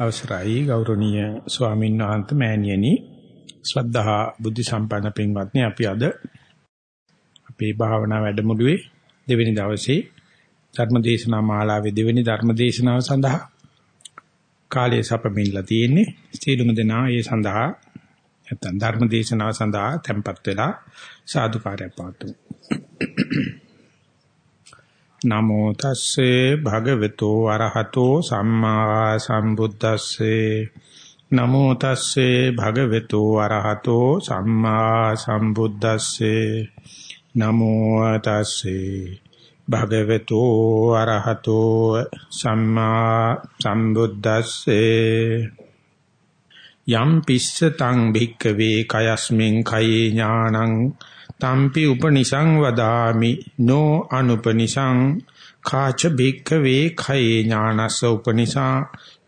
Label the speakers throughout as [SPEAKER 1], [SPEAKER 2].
[SPEAKER 1] අවසරයි ගෞරවනීය ස්වාමීන් වහන්සේ මෑණියනි. ශ්‍රද්ධා බුද්ධ සම්පන්න පින්වත්නි අපි අද අපේ භාවනා වැඩමුළුවේ දෙවෙනි දවසේ ධර්මදේශනා මාලාවේ දෙවෙනි ධර්මදේශනාව සඳහා කාලය සපමින්ලා තියෙන්නේ. සීලුම දෙනා ඒ සඳහා නැත්නම් ධර්මදේශනාව සඳහා tempත් වෙලා සාදුකාරය පාතුමු නමෝ තස්සේ භගවතු වරහතෝ සම්මා සම්බුද්දස්සේ. නමෝ තස්සේ භගවතු වරහතෝ සම්මා සම්බුද්දස්සේ. නමෝ තස්සේ භගවතු වරහතෝ සම්මා සම්බුද්දස්සේ. යම් පිස්සතං භික්කවේ කයස්මින් කයේ ඥානං තම්පි උපනිසං වදාමි නෝ අනුපනිසං කාච භික්ඛ වේ khයේ ඥානස්ස උපනිසා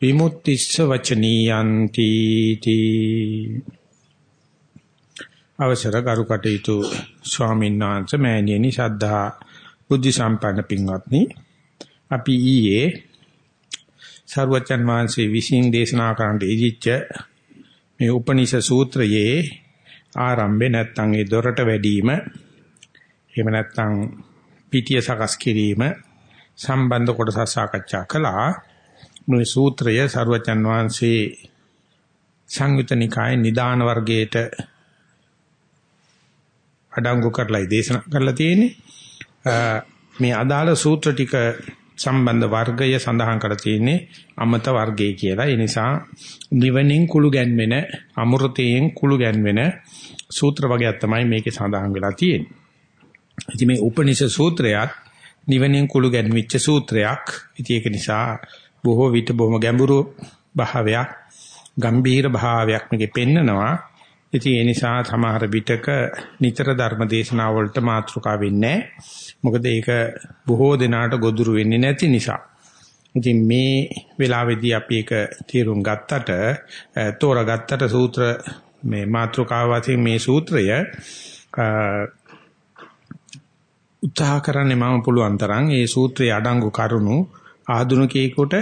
[SPEAKER 1] විමුක්තිස්ස වචනීයන්ති තී අවසර කරු කටයුතු ස්වාමීන් වහන්සේ මෑණියනි ශද්ධා බුද්ධ සම්පන්න පින්වත්නි. අපි ඊයේ සර්වචන් වහන්සේ විසින් දේශනා කරන්න ඉදිච්ච මේ උපනිෂ සූත්‍රයේ ආරම්භේ නැත්තම් ඒ දොරට වැඩිම එහෙම නැත්තම් පිටිය සකස් කිරීම සම්බන්ධ කොටස සාකච්ඡා කළා. මේ සූත්‍රය සර්වචන් වහන්සේ සංයුත නිකායේ නිදාන වර්ගයේට අඩංගු කරලා දේශනා කරලා තියෙන්නේ. මේ අදාළ සූත්‍ර ටික සම්බන්ධ වර්ගය සඳහන් කරලා තියෙන්නේ අමත වර්ගය කියලා. ඒ නිසා නිවනින් කුළු ගැන්වෙන අමෘතයෙන් කුළු ගැන්වෙන සූත්‍ර වර්ගයක් තමයි මේකේ සඳහන් වෙලා තියෙන්නේ. ඉතින් මේ උපනිෂ සූත්‍රයත් නිවනින් කුළු ගැන්විච්ච සූත්‍රයක්. ඉතින් ඒක නිසා බොහෝ විට බොහොම ගැඹුරු භාවයක්, ගම්භීර භාවයක් මේකේ පෙන්නනවා. ඉතින් ඒ නිසා සමහර විටක නිතර ධර්ම දේශනා වලට මාතෘකා වෙන්නේ මොකද ඒක බොහෝ දෙනාට ගොදුරු වෙන්නේ නැති නිසා. ඉතින් මේ වෙලාවේදී අපි ඒක තීරුම් ගත්තට තෝරාගත්තට සූත්‍ර මේ මාතෘකාව වශයෙන් මේ සූත්‍රය උත්සාහ කරන්නේ මම පුළුවන් තරම් ඒ සූත්‍රයේ අඩංගු කරුණු ආධුනිකයෙකුට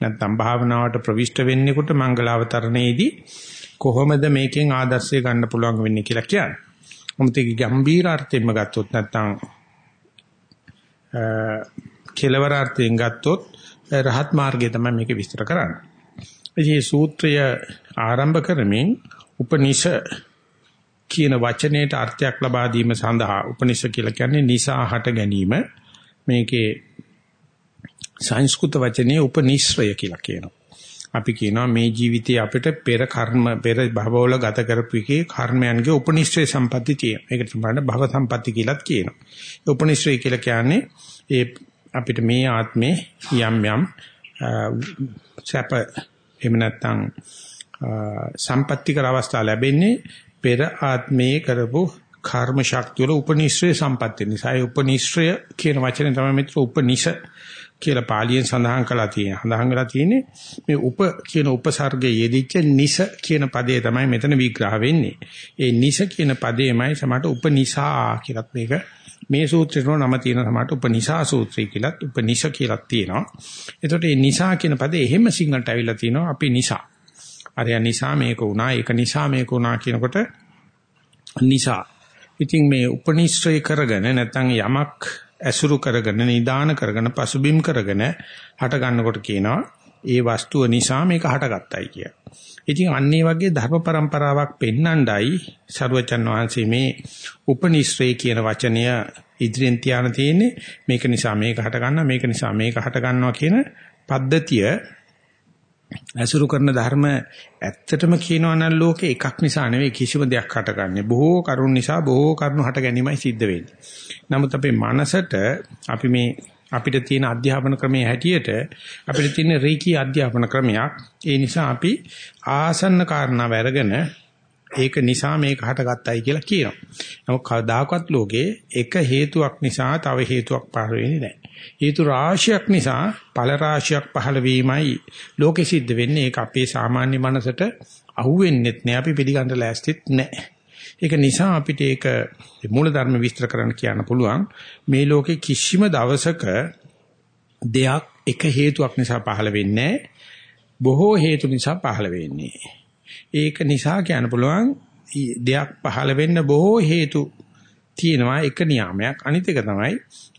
[SPEAKER 1] නැත්නම් භාවනාවට ප්‍රවිෂ්ඨ වෙන්නෙකුට මංගලාවතරණයේදී කොහොමද මේකෙන් ආදර්ශය ගන්න පුළුවන් වෙන්නේ කියලා කියන්නේ. මොකද ඒක ගැඹීර අර්ථයෙන්ම ගත්තොත් නැත්නම් කෙලවර අර්ථයෙන් ගත්තොත් රහත් මාර්ගය තමයි මේක විස්තර කරන්නේ. මේ සූත්‍රය ආරම්භ කරමින් උපනිෂ කියන වචනයට අර්ථයක් ලබා දීම සඳහා උපනිෂ කියලා කියන්නේ නිසා හට ගැනීම මේකේ සංස්කෘත වචනේ උපනිශ්‍රය කියලා කියනවා. අපි කියනවා මේ ජීවිතයේ අපිට පෙර කර්ම පෙර භවවල ගත කරපු එකේ කර්මයන්ගේ උපනිශ්‍රය සම්පatti තියෙනවා. ඒකට තමයි භව සම්පatti කියලාත් කියනවා. ඒ උපනිශ්‍රය කියලා කියන්නේ ඒ අපිට මේ ආත්මේ යම් යම් සැප එහෙම නැත්නම් සම්පත්‍තිකර අවස්ථා ලැබෙන්නේ පෙර ආත්මයේ කරපු කර්ම ශක්තිය වල උපනිශ්‍රය සම්පත්තිය නිසා. ඒ උපනිශ්‍රය කියන වචනේ තමයි මෙතන උපනිෂ කියලා පාලියෙන් සඳහන් කරලා තියෙනවා. සඳහන් වෙලා තියෙන්නේ මේ උප කියන උපසර්ගයේ යෙදිච්ච නිස කියන පදේ තමයි මෙතන විග්‍රහ වෙන්නේ. ඒ නිස කියන පදේමයි සමහරට උපනිසා කියලත් මේක මේ සූත්‍රේට නම තියෙන සමහරට උපනිසා සූත්‍රය කියලත් උපනිෂ කියලත් තියෙනවා. එතකොට මේ නිසා කියන පදේ එහෙම සිංහලට අවිලා තිනවා අපි නිසා. අරය නිසා මේක වුණා ඒක නිසා මේක වුණා කියනකොට නිසා. ඉතින් මේ උපනිශ්‍රය කරගෙන නැත්නම් යමක් ඇසුරු කරගෙන නිදාන කරගෙන පසුබිම් කරගෙන හට ගන්නකොට කියනවා ඒ වස්තුව නිසා මේක හටගත්තයි කිය. ඉතින් අන්න ඒ වගේ ධර්ම પરම්පරාවක් පෙන්වන්නයි සරුවචන් වහන්සේ මේ උපනිශ්‍රේ කියන වචනය ඉදිරියෙන් තියාන තියෙන්නේ මේක නිසා මේක හට ගන්නවා මේක නිසා මේක හට ගන්නවා කියන පද්ධතිය ඇසුරු කරන ධර්ම ඇත්තටම කියනවා නම් ලෝකේ එකක් නිසා නෙවෙයි කිසිම දෙයක් හටගන්නේ. බොහෝ කරුණ නිසා බොහෝ කරුණු හට ගැනීමයි සිද්ධ වෙන්නේ. නමුත් අපේ මනසට අපි මේ අපිට තියෙන අධ්‍යාපන ක්‍රමයේ හැටියට අපිට තියෙන රීකී අධ්‍යාපන ක්‍රමයක්. ඒ නිසා අපි ආසන්න කාරණා වැරගෙන ඒක නිසා මේක හටගත්තයි කියලා කියනවා. නමුත් කවදාකවත් ලෝකේ එක හේතුවක් නිසා තව හේතුවක් පහළ වෙන්නේ නැහැ. හේතු රාශියක් නිසා ඵල රාශියක් පහළ වීමයි ලෝකෙ සිද්ධ වෙන්නේ. ඒක අපේ සාමාන්‍ය මනසට අහුවෙන්නෙත් නෑ. අපි පිළිගන්න ලෑස්තිත් නෑ. ඒක නිසා අපිට ඒක මූලධර්ම විස්තර කරන්න කියන්න පුළුවන්. මේ ලෝකේ කිසිම දවසක දෙයක් එක හේතුවක් නිසා පහළ වෙන්නේ බොහෝ හේතු නිසා පහළ වෙන්නේ. ඒක නිසා කියන්න පුළුවන් දෙයක් පහළ වෙන්න බොහෝ හේතු තියෙනවා එක නියාමයක්. අනිත් එක තමයි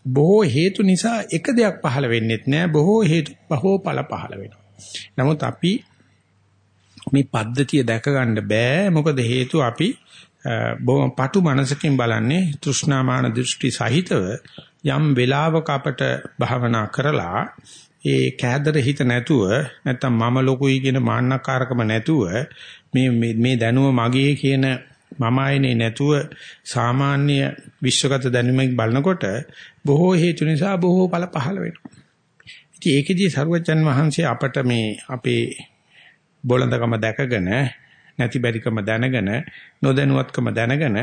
[SPEAKER 1] බොහෝ හේතු නිසා එක දෙයක් පහළ වෙන්නේත් නෑ බොහෝ හේතු බොහෝ ඵල පහළ වෙනවා. නමුත් අපි මේ පද්ධතිය දැක ගන්න බෑ මොකද හේතුව අපි බොහොම පටු මනසකින් බලන්නේ තෘෂ්ණාමාන දෘෂ්ටි සහිතව යම් වෙලාවක අපට භාවනා කරලා ඒ කෑදර හිත නැතුව නැත්තම් මම ලොකුයි කියන මාන්නකාරකම නැතුව මේ මේ දැනුම මගේ කියන මම ආයනේ නැතුව සාමාන්‍ය විශ්වගත දැනුමක් බලනකොට බොහෝ හේතු නිසා බොහෝ ඵල පහළ වෙනවා. ඉතින් ඒකෙදී සරුවචන් වහන්සේ අපට මේ අපේ බොළඳකම දැකගෙන නැති බැරිකම දැනගෙන නොදැනුවත්කම දැනගෙන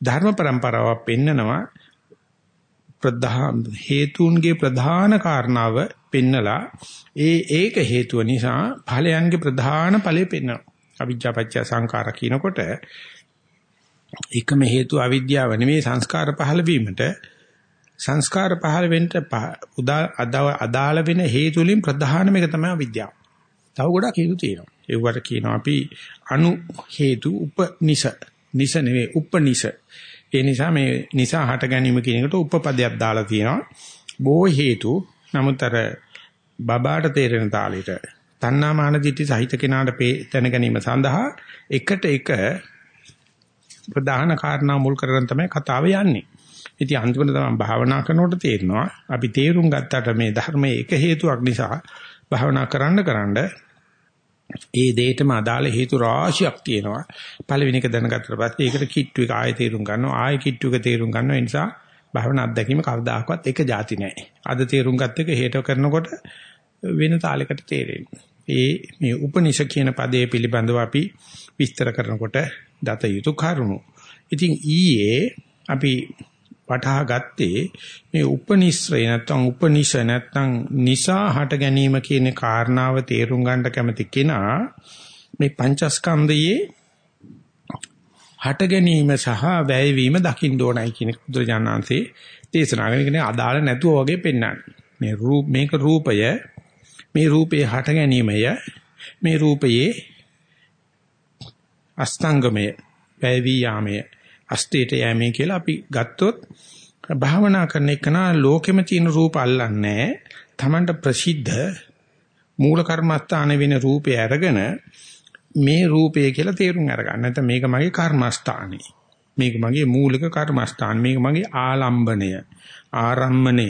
[SPEAKER 1] ධර්ම પરම්පරාවක් පෙන්නනවා ප්‍රධාන හේතුන්ගේ ප්‍රධාන කාරණාව පෙන්නලා ඒ ඒක හේතුව නිසා ඵලයන්ගේ ප්‍රධාන ඵලෙ පෙන්වනවා අවිජ්ජාපච්චය සංඛාර කියනකොට එකම හේතුව අවිද්‍යාව නෙමෙයි සංස්කාර පහළ වීමට සංස්කාර පහළ වෙන්න අදාළ වෙන හේතු වලින් ප්‍රධානම එක තමයි අවිද්‍යාව. තව ගොඩක් හේතු තියෙනවා. ඒවට කියනවා අපි අනු හේතු උපනිස. නිස නෙවෙයි උපනිස. ඒ නිසා මේ නිසා හට ගැනීම කියන එකට උපපදයක් දාලා තියෙනවා. බොහෝ හේතු නමුත් අර බබාට තේරෙන තාලෙට තණ්හාමාන දිටි සහිත කෙනාට දැන ගැනීම සඳහා එකට එක ප්‍රධාන කාරණා මුල් කරගෙන තමයි කතාව යන්නේ. ඉතින් අන්තිමට තමයි භාවනා කරනකොට තේරෙනවා අපි තේරුම් ගත්තට මේ ධර්මයේ එක හේතුවක් නිසා භාවනා කරන්න කරන්න ඒ දෙයටම අදාළ හේතු රාශියක් තියෙනවා. පළවෙනි එක දැනගත්තට පස්සේ ඒකට කිට්ටු එක ආයෙ තේරුම් ගන්නවා. ආයෙ කිට්ටු එක තේරුම් ගන්නවා. ඒ නිසා භාවනා අත්දැකීම කවදාකවත් එක જાති නෑ. අද තේරුම් ගත්ත එක හේතු කරනකොට වෙන තාලයකට තේරෙන්නේ. ඒ මේ උපනිෂ කියන පදයේ පිළිබඳව අපි විස්තර කරනකොට දත යුතු කරුණු. ඉතින් ඊයේ අපි වටහා ගත්තේ මේ උපනිශ්‍රය නැත්නම් උපනිෂ නැත්නම් නිසා හට ගැනීම කියන කාරණාව තේරුම් ගන්න කැමති කෙනා මේ පංචස්කන්ධයේ හට ගැනීම සහ වැයවීම දකින්න ඕනයි කියන බුදුරජාණන්සේ දේශනා කරන අදාළ නැතුව වගේ පෙන්වන්නේ. මේ රූප මේක රූපය මේ රූපේ හට ගැනීමය මේ රූපයේ අස්තංගමය වැයවී යාමය අස්තේට යෑමේ කියලා අපි ගත්තොත් භාවනා කරන එකනා ලෝකෙම තියෙන රූප අල්ලන්නේ තමන්ට ප්‍රසිද්ධ මූල කර්මස්ථාන වෙන රූපය අරගෙන මේ රූපය කියලා තේරුම් අරගන්න. නැත්නම් මේක මගේ කර්මස්ථානෙ. මේක මගේ මූලික කර්මස්ථාන. මේක මගේ ආලම්බණය. ආරම්මණය.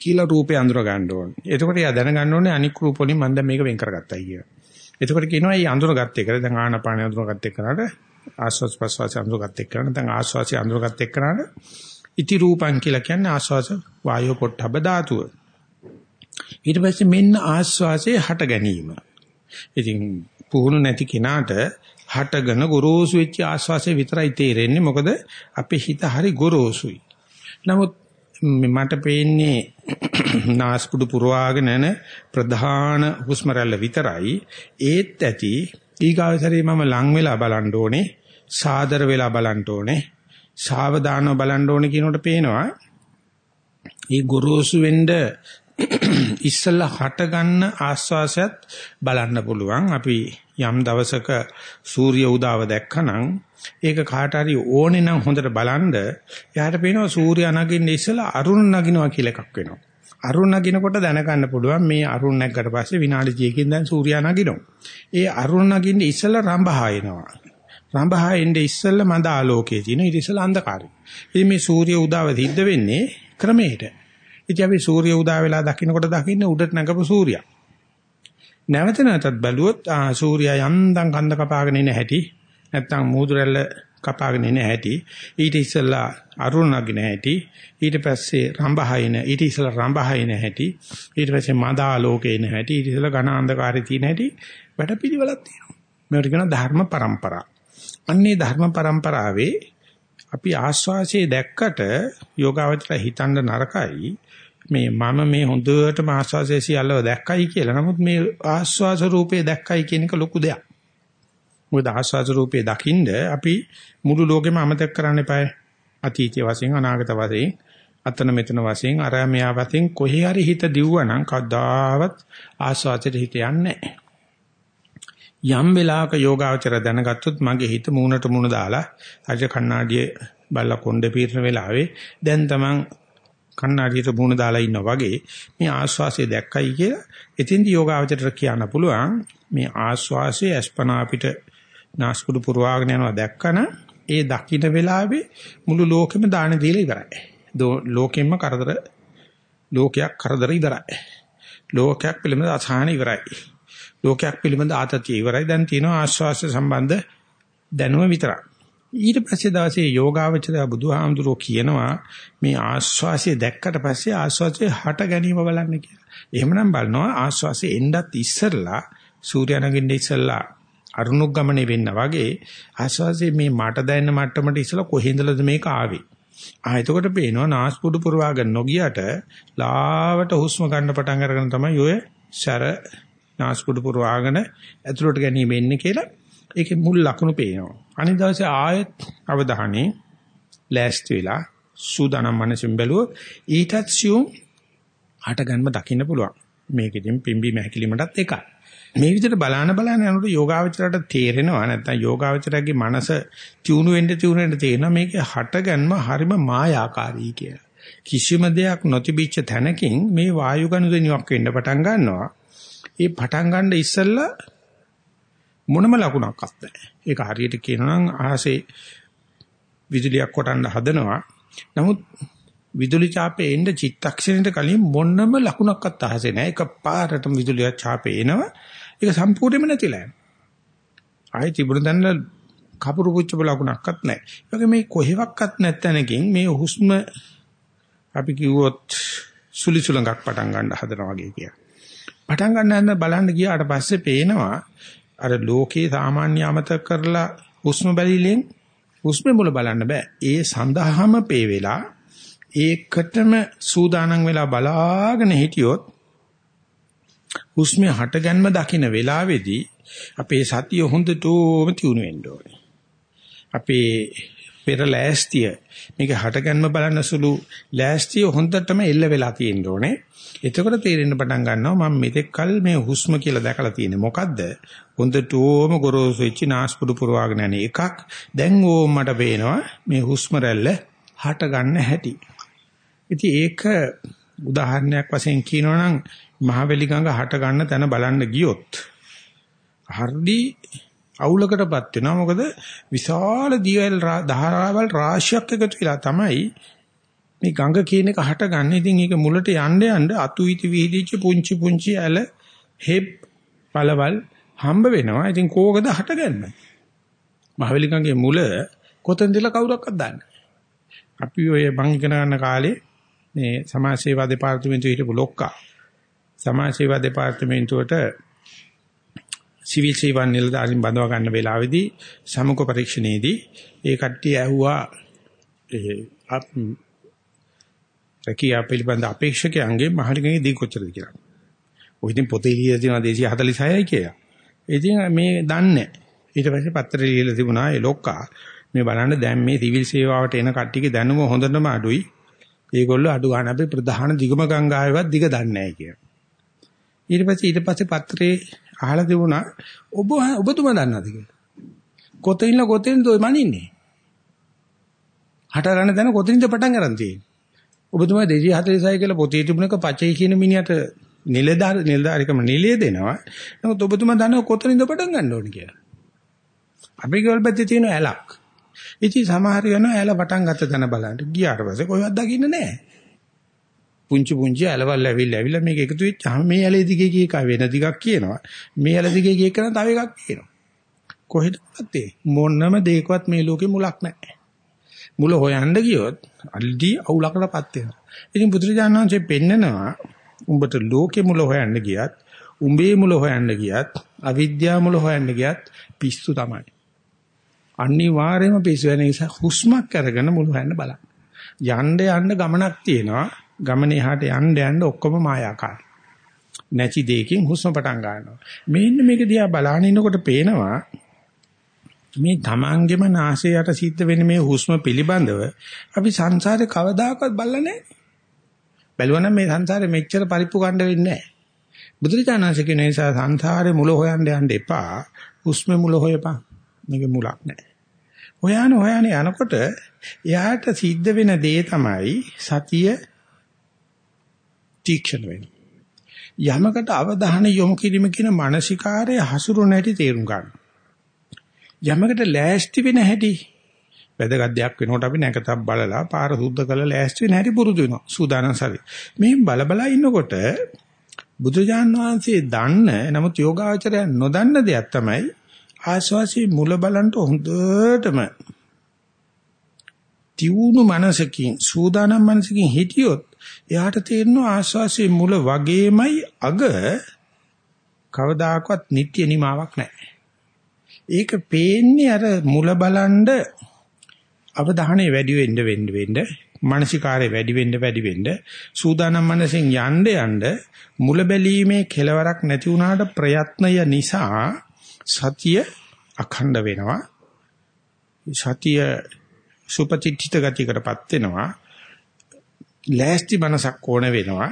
[SPEAKER 1] කියලා රූපේ අඳුර ගන්න ඕනේ. එතකොට එයා දැනගන්න ඕනේ අනික් රූප වලින් මම දැන් මේක වෙන් කරගත්තයි කියලා. එතකොට කියනවා මේ අඳුරගත්ත එක. දැන් ආනාපාන අඳුරගත්ත එක කරාට ආස්වාස් ප්‍රස්වාස අඳුරගත්ත එක කරාට දැන් ආස්වාසි අඳුරගත්ත එක කරාට ඉති රූපං කියලා කියන්නේ ආස්වාස වායෝ පොට්ටබ ධාතුව. ඊට පස්සේ මෙන්න ආස්වාසේ හට ගැනීම. ඉතින් පුහුණු නැති කෙනාට හටගෙන ගොරෝසු වෙච්ච ආස්වාසේ විතරයි තේරෙන්නේ මොකද අපේ හිත හරි ගොරෝසුයි. නමුත් මට පේන්නේ නාස්පුඩු පුරවාගෙන යන ප්‍රධාන හුස්ම රැල්ල විතරයි. ඒත් ඇති ඊගාවසරේ මම ලං වෙලා බලන්න ඕනේ සාදර වෙලා බලන්න ඕනේ සාවධානව බලන්න ඕනේ කියනකොට පේනවා. ඒ ගොරෝසු වෙන්න ඉස්සලා හට ගන්න ආස්වාසයත් බලන්න පුළුවන්. අපි යම් දවසක සූර්ය උදාව දැක්කනම් ඒක කාට හරි ඕනේ නම් හොඳට බලන්න එයාට පේනවා සූර්ය නගින්න ඉස්සලා අරුණ නගිනවා කියලා එකක් වෙනවා. අරුණ නගිනකොට දැනගන්න පුළුවන් මේ අරුණ නැග්ගට පස්සේ විනාඩි 10කින් දැන් සූර්යා නගිනවා. ඒ අරුණ නගින්න ඉස්සලා රඹහා එනවා. රඹහා එන්නේ ඉස්සලා මඳ ආලෝකයේ තියෙන ඊට ඉස්සලා අන්ධකාරය. ඉතින් මේ සූර්ය උදාව සිද්ධ වෙන්නේ ක්‍රමයට. ඉතින් අපි සූර්ය උදා වෙලා දකින්නකොට දකින්න උඩට නැගපු සූර්යා. නැවත නැවතත් බැලුවොත් ආ සූර්යා යන්තම් කඳ කපාගෙන ඉන හැටි නැත්නම් මූදුරැල්ල කපාගෙන ඉන හැටි ඊට ඉස්සෙල්ලා අරුණගෙන හැටි ඊට පස්සේ රඹහයින ඊට ඉස්සෙල්ලා රඹහයින හැටි ඊට පස්සේ මදාලෝකේන හැටි ඊට ඉස්සෙල්ලා ඝන අන්ධකාරයේ තියෙන හැටි වැඩපිළිවෙලක් තියෙනවා. මේකට කියනවා ධර්ම પરම්පරා අන්නේ ධර්ම પરම්පරාවේ අපි ආස්වාසිය දැක්කට යෝගාවචර හිතන්න නරකයි. මේ මම මේ හොඳටම ආස්වාසය සියල්ලව දැක්කයි කියලා. නමුත් මේ ආස්වාස රූපේ දැක්කයි කියන එක ලොකු දෙයක්. මොකද ආස්වාස රූපේ දකින්ද අපි මුළු ලෝකෙම අමතක කරන්න එපායි. අතීතයේ වශයෙන් අනාගත වශයෙන් අතන මෙතන වශයෙන් අර මෙයා වශයෙන් කොහේ හරි හිත දිව්වනම් කවදාවත් ආස්වාදයට හිත යන්නේ යම් වෙලාවක යෝගාවචර දැනගත්තොත් මගේ හිත මූණට මූණ දාලා අජ කණ්ණාඩියේ බල්ල කොණ්ඩේ පීරන වෙලාවේ දැන් තමන් කණ්ණාඩියට මූණ දාලා ඉන්නා වගේ මේ ආස්වාසිය දැක්කයි කියලා එතින්දි යෝගාවචරයට කියන්න පුළුවන් මේ ආස්වාසිය අස්පනා අපිට නාස්කුඩු පුරවාගෙන යනවා දැක්කන ඒ දකින්න වෙලාවේ මුළු ලෝකෙම දාන දීලා ඉවරයි. ලෝකෙම්ම කරදර ලෝකයක් කරදර ඉවරයි. ලෝකයක් පිළිබඳ අසහන ඉවරයි. ලෝකයක් පිළිබඳ ආතතිය ඉවරයි. දැන් තියෙනවා ආස්වාස්ය සම්බන්ධ දැනුම විතරයි. ඊට පස්සේ දවසේ යෝගාවචරය බුදුහාමුදුරෝ කියනවා මේ ආස්වාසිය දැක්කට පස්සේ ආස්වාසිය හට ගැනීම බලන්න කියලා. එහෙමනම් බලනවා ආස්වාසිය එන්නත් ඉස්සෙල්ලා සූර්යනගින්න ඉස්සෙල්ලා අරුණුග්ගමනේ වෙන්න වගේ ආස්වාසිය මේ මට දැනෙන මට්ටමට ඉස්සෙල්ලා කොහෙන්දලද මේක ආවේ. ආ එතකොට පේනවා නාස්පුඩු පුරවාගෙන නොගියට ලාවට හුස්ම ගන්න පටන් අරගෙන තමයි ඔය සැර නාස්පුඩු පුරවාගෙන ඇතුළට ගැනීම එන්නේ කියලා ඒකේ මුල් ලකුණු පේනවා. අනිත් දවසේ ආයෙත් අවධානයේ ලෑස්ති වෙලා සූදානම් මනසින් බැලුවොත් ඊටත් සියුම් හට ගන්නම දකින්න පුළුවන්. මේකෙදින් පිම්බි මහැකිලිමටත් එකයි. මේ විදිහට බලාන බලාන යනකොට යෝගාවචරයට තේරෙනවා නැත්නම් යෝගාවචරයේ මනස තියුණු වෙන්න තියුණු වෙන්න තේරෙනවා මේකේ හටගන්ම හරිම මායාකාරී කියලා. කිසිම දෙයක් නොතිබිච්ච තැනකින් මේ වායු ගනුදෙනුවක් වෙන්න පටන් ගන්නවා. ඒ පටන් ගන්න ඉස්සෙල්ලා මොනම ලකුණක්වත් නැහැ. ඒක හරියට කියනවා නම් අහසේ විදුලියක් කොටන්න හදනවා. නමුත් විදුලි ඡාපේ එන්න චිත්තක්ෂණයට කලින් මොනම ලකුණක්වත් අහසේ නැහැ. එකපාරටම විදුලිය ඡාපේ එනවා. ඒක සම්පූර්ණයෙන්ම නැතිලා යනවා. ආයෙ තිබුණ දැන්න කපුරු පුච්ච ලකුණක්වත් නැහැ. ඒ මේ කොහෙවත් නැත්තනකින් මේ හුස්ම අපි කිව්වොත් සුලිසුලඟක් පටන් ගන්න හදනවා වගේ කියලා. පටන් ගන්න බලන්න ගියාට පස්සේ පේනවා අර ලෝකේ සාමාන්‍ය අමතක කරලා හුස්ම බැලිලෙන් හුස්ම මුල බලන්න බෑ. ඒ සඳහාම පේ වෙලා ඒකටම සූදානම් වෙලා බලාගෙන හිටියොත් හුස්මේ හටගන්ම දකින්න වෙලාවේදී අපේ සතිය හොඳටම තියුණු වෙන්න ඕනේ. අපේ පෙර ලෑස්තිය මේක හටගන්ම බලන සුළු ලෑස්තිය හොඳටම එල්ල වෙලා තියෙන්න ඕනේ. එතකොට තේරෙන්න පටන් ගන්නවා මම මෙතෙක් කල මේ හුස්ම කියලා දැකලා තියෙන්නේ මොකද්ද? හොඳටම ගොරෝසු වෙච්ච නාස්පුඩු පුරවාගෙන යන එකක්. දැන් ඕම් මට පේනවා මේ හුස්ම රැල්ල හට ගන්න හැටි. ඉතින් ඒක උදාහරණයක් වශයෙන් කියනවනම් මහවැලි ගඟ හට ගන්න තැන බලන්න ගියොත් හර්දි අවුලකටපත් වෙනවා මොකද විශාල දියවැල් ධාරාවල් රාශියක් එකතු වෙලා තමයි මේ ගඟ කියන එක හටගන්නේ. ඉතින් ඒක මුලට යන්න යන්න අතු ඉති විහිදිච්ච පුංචි පුංචි ඇල හෙබ් පළවල් හම්බ වෙනවා. ඉතින් කෝකද හටගන්නේ? මහවැලිකංගේ මුල කොතනදල කවුරක්වත් දන්නේ අපි ඔය මං ඉගෙන ගන්න කාලේ මේ සමාජ සේවා දෙපාර්තමේන්තුවේ හිටපු ලොක්කා සමාජ සේවා දෙපාර්තමේන්තුවට සිවිල් සේවා නිලධාරීන් බඳව ගන්න වෙලාවේදී සමුක පරීක්ෂණයේදී ඒ කට්ටිය ඇහුවා ඒ රැකියාව පිළිබඳ අපේක්ෂකයන්ගේ මහලිකගේ දී කොච්චරද කියලා. ඔය ඉතින් පොතේ ලියලා තියෙනවා 246යි කියලා. ඉතින් මේ දන්නේ ඊට පස්සේ පත්‍රය ලියලා තිබුණා ඒ ලොක්කා මේ බලන්න දැන් මේ සිවිල් සේවාවට එන කට්ටියගේ දැනුම හොඳටම අඩුයි. ඒගොල්ලෝ අඩු ගන්න අපි ප්‍රධාන දිගම ගංගාවේවත් දිග දන්නේ නැහැ කියලා. ඊට පස්සේ ඊට පස්සේ පත්‍රේ අහලා තිබුණා ඔබ ඔබතුමා දන්නවද කියලා. කොතනින්ද කොතනින්ද ඔය මනින්නේ? හට ගන්න දැන කොතනින්ද පටන් ගන්න තියෙන්නේ? ඔබතුමා 246 කියලා පොතේ තිබුණක පචේ කියන මිනිහට නිලධාර නිලධාරිකම නිලිය දෙනවා. නමුත් ඔබතුමා දන්නව කොතනින්ද පටන් ගන්න ඕනේ කියලා. අපි ගෙවල් පැත්තේ තියෙන ඇලක්. ඉතින් සමහර වෙනවා ඇල පටන් ගත්ත තැන බලන්න. ගියාට පස්සේ කොහෙවත් දකින්න නැහැ. පුංචි පුංචි ඇලවල් ඇවිල්ලා ඇවිල්ලා මේක එකතු වෙච්චාම මේ ඇලේ දිගේ ගිය එක වෙන දිගක් කියනවා. මේ ඇල දිගේ ගිය එක තව එකක් කියනවා. කොහෙද මොනම දෙයකවත් මේ ලෝකේ මුලක් නැහැ. මුල හොයන්න ගියොත් අල්ලි අවුලකටපත් වෙනවා. ඉතින් බුදුරජාණන් වහන්සේ පෙන්නනවා උඹට ලෝකේ මුල හොයන්න ගියත්, උඹේ මුල හොයන්න ගියත්, අවිද්‍යාව මුල හොයන්න ගියත් පිස්සු තමයි. අනිවාර්යයෙන්ම පිස්සු වෙන නිසා හුස්මක් අරගෙන මුල හොයන්න බලන්න. යන්න යන්න ගමනක් තියෙනවා. ගමනේ එහාට යන්න යන්න ඔක්කොම මායාකාරයි. නැචි දෙයකින් හුස්ම පටන් ගන්නවා. මෙන්න මේක දිහා බලාගෙන ඉනකොට පේනවා මේ තමන්ගේම නාසයට සිද්ධ වෙන මේ හුස්ම පිළිබඳව අපි සංසාරේ කවදාකවත් බලලා නැහැ. බැලුවනම් මේ සංසාරේ මෙච්චර පරිප්පු ගන්න වෙන්නේ නැහැ. බුදුරජාණන්සේ කියන නිසා සංසාරේ මුල හොයන්න යන්න එපා. හුස්ම මුල හොයපන්. මේක මුලක් නැහැ. හොයන හොයන යනකොට එයාට සිද්ධ වෙන දේ තමයි සතිය තීක්ෂණ වෙනවා. යමකට අවධානය යොමු කිරීම කියන මානසිකාරය හසුරු නැටි තේරුම් ගන්න. යමකට ලෑස්ති වෙන හැටි වැදගත් දෙයක් වෙනකොට අපි නැකතක් බලලා පාර සුද්ධ කරලා ලෑස්ති වෙන හැටි පුරුදු වෙනවා. සූදානම් සරි. මේ බල බල ඉන්නකොට බුදුජාන් වහන්සේ දන්න නමුත් යෝගාචරය නොදන්න දෙයක් තමයි ආස්වාසී මුල බලන්ට හොඳටම තියුණු මනසකින් සූදානම් මනසකින් හිටියොත් එයාට තේරෙනවා ආස්වාසී මුල වගේමයි අග කවදාකවත් නිට්ටය නිමාවක් නැහැ. ඒක පේන්නේ අර මුල බලන්ඩ අවධානය වැඩි වෙන්න වෙන්න වෙන්න මානසිකාරය වැඩි වෙන්න වැඩි වෙන්න සූදානම් මනසෙන් යන්න යන්න මුල බැලීමේ කෙලවරක් නැති වුණාට ප්‍රයත්නය නිසා සතිය අඛණ්ඩ වෙනවා සතිය සුපතිත්ථිත ගතියකටපත් වෙනවා ලෑස්ති මනසක් ඕන වෙනවා.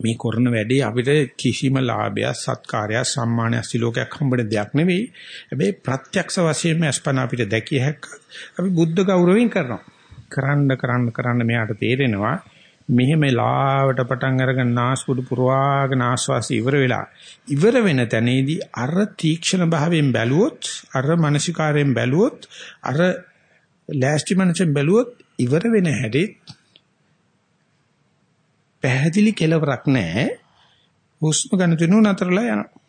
[SPEAKER 1] මේ කරන වැඩේ අපිට කිසිම ලාභයක් සත්කාරයක් සම්මානයක් සිලෝකයක් හම්බෙන දෙයක් නෙවෙයි. හැබැයි ප්‍රත්‍යක්ෂ වශයෙන්ම අස්පන අපිට දැකිය හැක්ක අපි බුද්ධ ගෞරවයෙන් කරනවා. කරන්න කරන්න කරන්න මෙයාට තේරෙනවා. මෙහෙම ලාවට පටන් අරගෙන නාස්පුඩු පුරවාගෙන ආස්වාසි ඉවර වෙලා ඉවර වෙන තැනේදී අර තීක්ෂණ භාවයෙන් බැලුවොත් අර මානසිකාරයෙන් බැලුවොත් අර ලෑස්ති මනසෙන් බැලුවොත් ඉවර වෙන හැටි පැහැදිලි කෙලවරක් නැහැ හුස්ම ගන්න තුනු නතරලා යනවා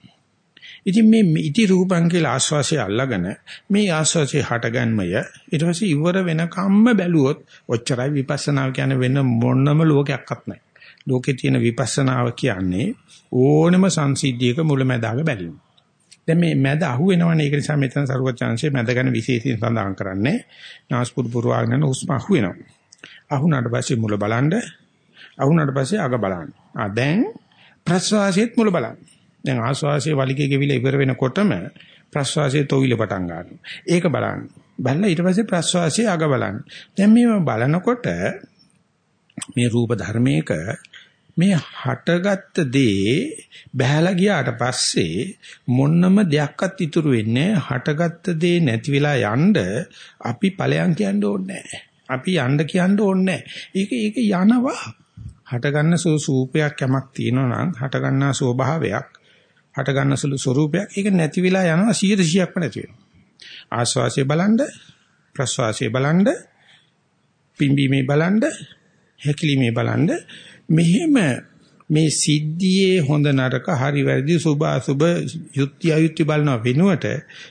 [SPEAKER 1] ඉතින් මේ ඉති රූපං කියලා ආස්වාසිය අල්ලගෙන මේ ආස්වාසිය හටගන්මය ඊට පස්සේ ඉවර වෙනකම්ම බැලුවොත් ඔච්චරයි විපස්සනාව කියන්නේ වෙන මොනම ලෝකයක්වත් නැහැ. ලෝකේ තියෙන විපස්සනාව කියන්නේ ඕනම සංසිද්ධියක මුලැමැදාග බැලීම. දැන් මේ මැද අහු වෙනවනේ ඒක නිසා මෙතන සරුවත් chance මැද ගැන විශේෂයෙන් සඳහන් කරන්නේ නාස්පුඩු පුරවාගෙන හුස්ම අහු වෙනවා. අහුණාට පස්සේ මුල බලන්න අහුණාට පස්සේ අග බලන්න. ආ දැන් ප්‍රස්වාසයේත් මුල බලන්න. දැන් ආශ්වාසයේ වලිගය ගෙවිලා ඉවර වෙනකොටම ප්‍රශ්වාසයේ තොවිල පටන් ගන්නවා. ඒක බලන්න. බලලා ඊට පස්සේ ප්‍රශ්වාසයේ අග බලන්න. දැන් මේව බලනකොට මේ රූප ධර්මයක මේ හටගත්ත දේ බහැලා ගියාට පස්සේ මොන්නම දෙයක්වත් ඉතුරු වෙන්නේ හටගත්ත දේ නැති වෙලා යන්න අපි ඵලයන් කියන්න ඕනේ අපි යන්න කියන්න ඕනේ ඒක ඒක යනවා හට ගන්න සූපයක් යමක් තියෙනවා නම් හට ගන්නා ස්වභාවයක් හට ගන්න සුළු ස්වરૂපයක් ඒක නැති වෙලා යනවා 100%ක්ම නැති වෙනවා. ආස්වාසිය බලන්ද ප්‍රස්වාසිය බලන්ද පිම්බීමේ බලන්ද හැකිලිමේ බලන්ද මෙහෙම මේ සිද්ධියේ හොඳ නරක හරි වැරදි සුභ අසුභ යුක්ති අයුක්ති බලන වෙනුවට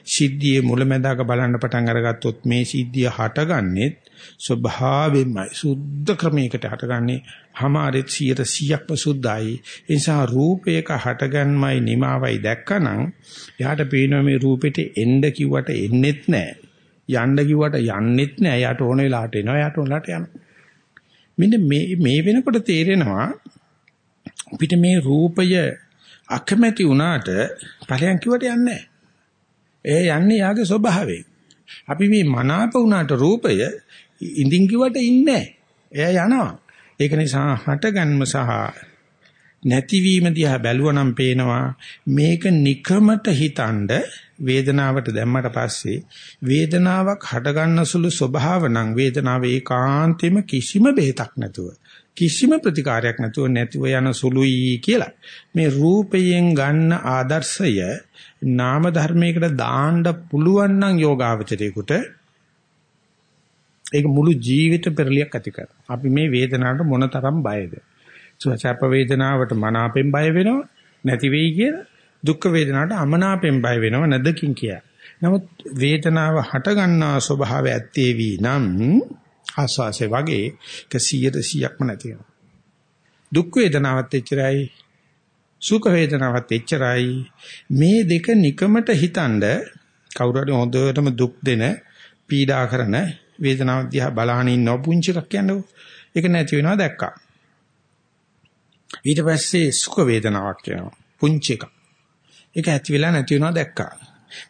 [SPEAKER 1] සිද්ධියේ මුලැමැදාක බලන්න පටන් අරගත්තොත් මේ සිද්ධිය හටගන්නේ ස්වභාවයෙන්මයි. සුද්ධ ක්‍රමයකට හටගන්නේ හමාරෙත් 100%ක්ම සුද්ධයි. ඒ නිසා රූපයක හටගන්මයි නිමාවයි දැක්කනම් එයාට පේනවා මේ රූපෙට එන්න කිව්වට එන්නෙත් නැහැ යන්න කිව්වට යන්නෙත් නැහැ යාට ඕන වෙලාවට එනවා යාට ඕනලාට යනවා. මෙන්න මේ මේ වෙනකොට තේරෙනවා අපිට මේ රූපය අකමැති වුණාට ඵලයන් කිව්වට යන්නේ නැහැ. ඒ යන්නේ යාගේ ස්වභාවයෙන්. අපි මේ මනාප වුණාට රූපය ඉඳින් කිව්වට ඉන්නේ නැහැ. එයා යනවා. ඒක නිසා හටගන්ම සහ නැතිවීම දිහා බැලුවනම් පේනවා මේක නිකමට හිතනද වේදනාවට දැම්මට පස්සේ වේදනාවක් හටගන්න සුළු ස්වභාව නම් වේදනාව ඒකාන්තෙම කිසිම බෙහෙතක් නැතුව කිසිම ප්‍රතිකාරයක් නැතුව නැතිව යන සුළුයි කියලා. මේ රූපයෙන් ගන්න ආදර්ශය නාම ධර්මයකට දාන්න පුළුවන් නම් යෝගාවචරයේකට ඒක මුළු ජීවිත පෙරලියක් ඇති කරනවා. අපි මේ වේදනාවට මොනතරම් බයද? සුවචප වේදනාවට මනාපෙන් බය වෙනවා නැති වෙයි කියලා. දුක් වේදනාවට අමනාපෙන් බය වෙනව නැදකින් කියා. නමුත් වේදනාව හට ගන්නා ස්වභාවය ඇත්තේ වී නම් ආස්වාසේ වගේ 100%ක්ම නැති වෙනවා. දුක් වේදනාවත් එච්චරයි සුඛ වේදනාවත් එච්චරයි මේ දෙක නිකමට හිතනද කවුරු හරි හොඳටම දුක් දෙන පීඩා කරන වේදනාව දිහා බලාගෙන ඉන්න පුංචි එකක් කියන්නේ ඒක නැති වෙනවා දැක්කා. ඊට පස්සේ සුඛ වේදනාවක් එනවා. පුංචි එකක්. ඒක ඇති වෙලා නැති වෙනවා දැක්කා.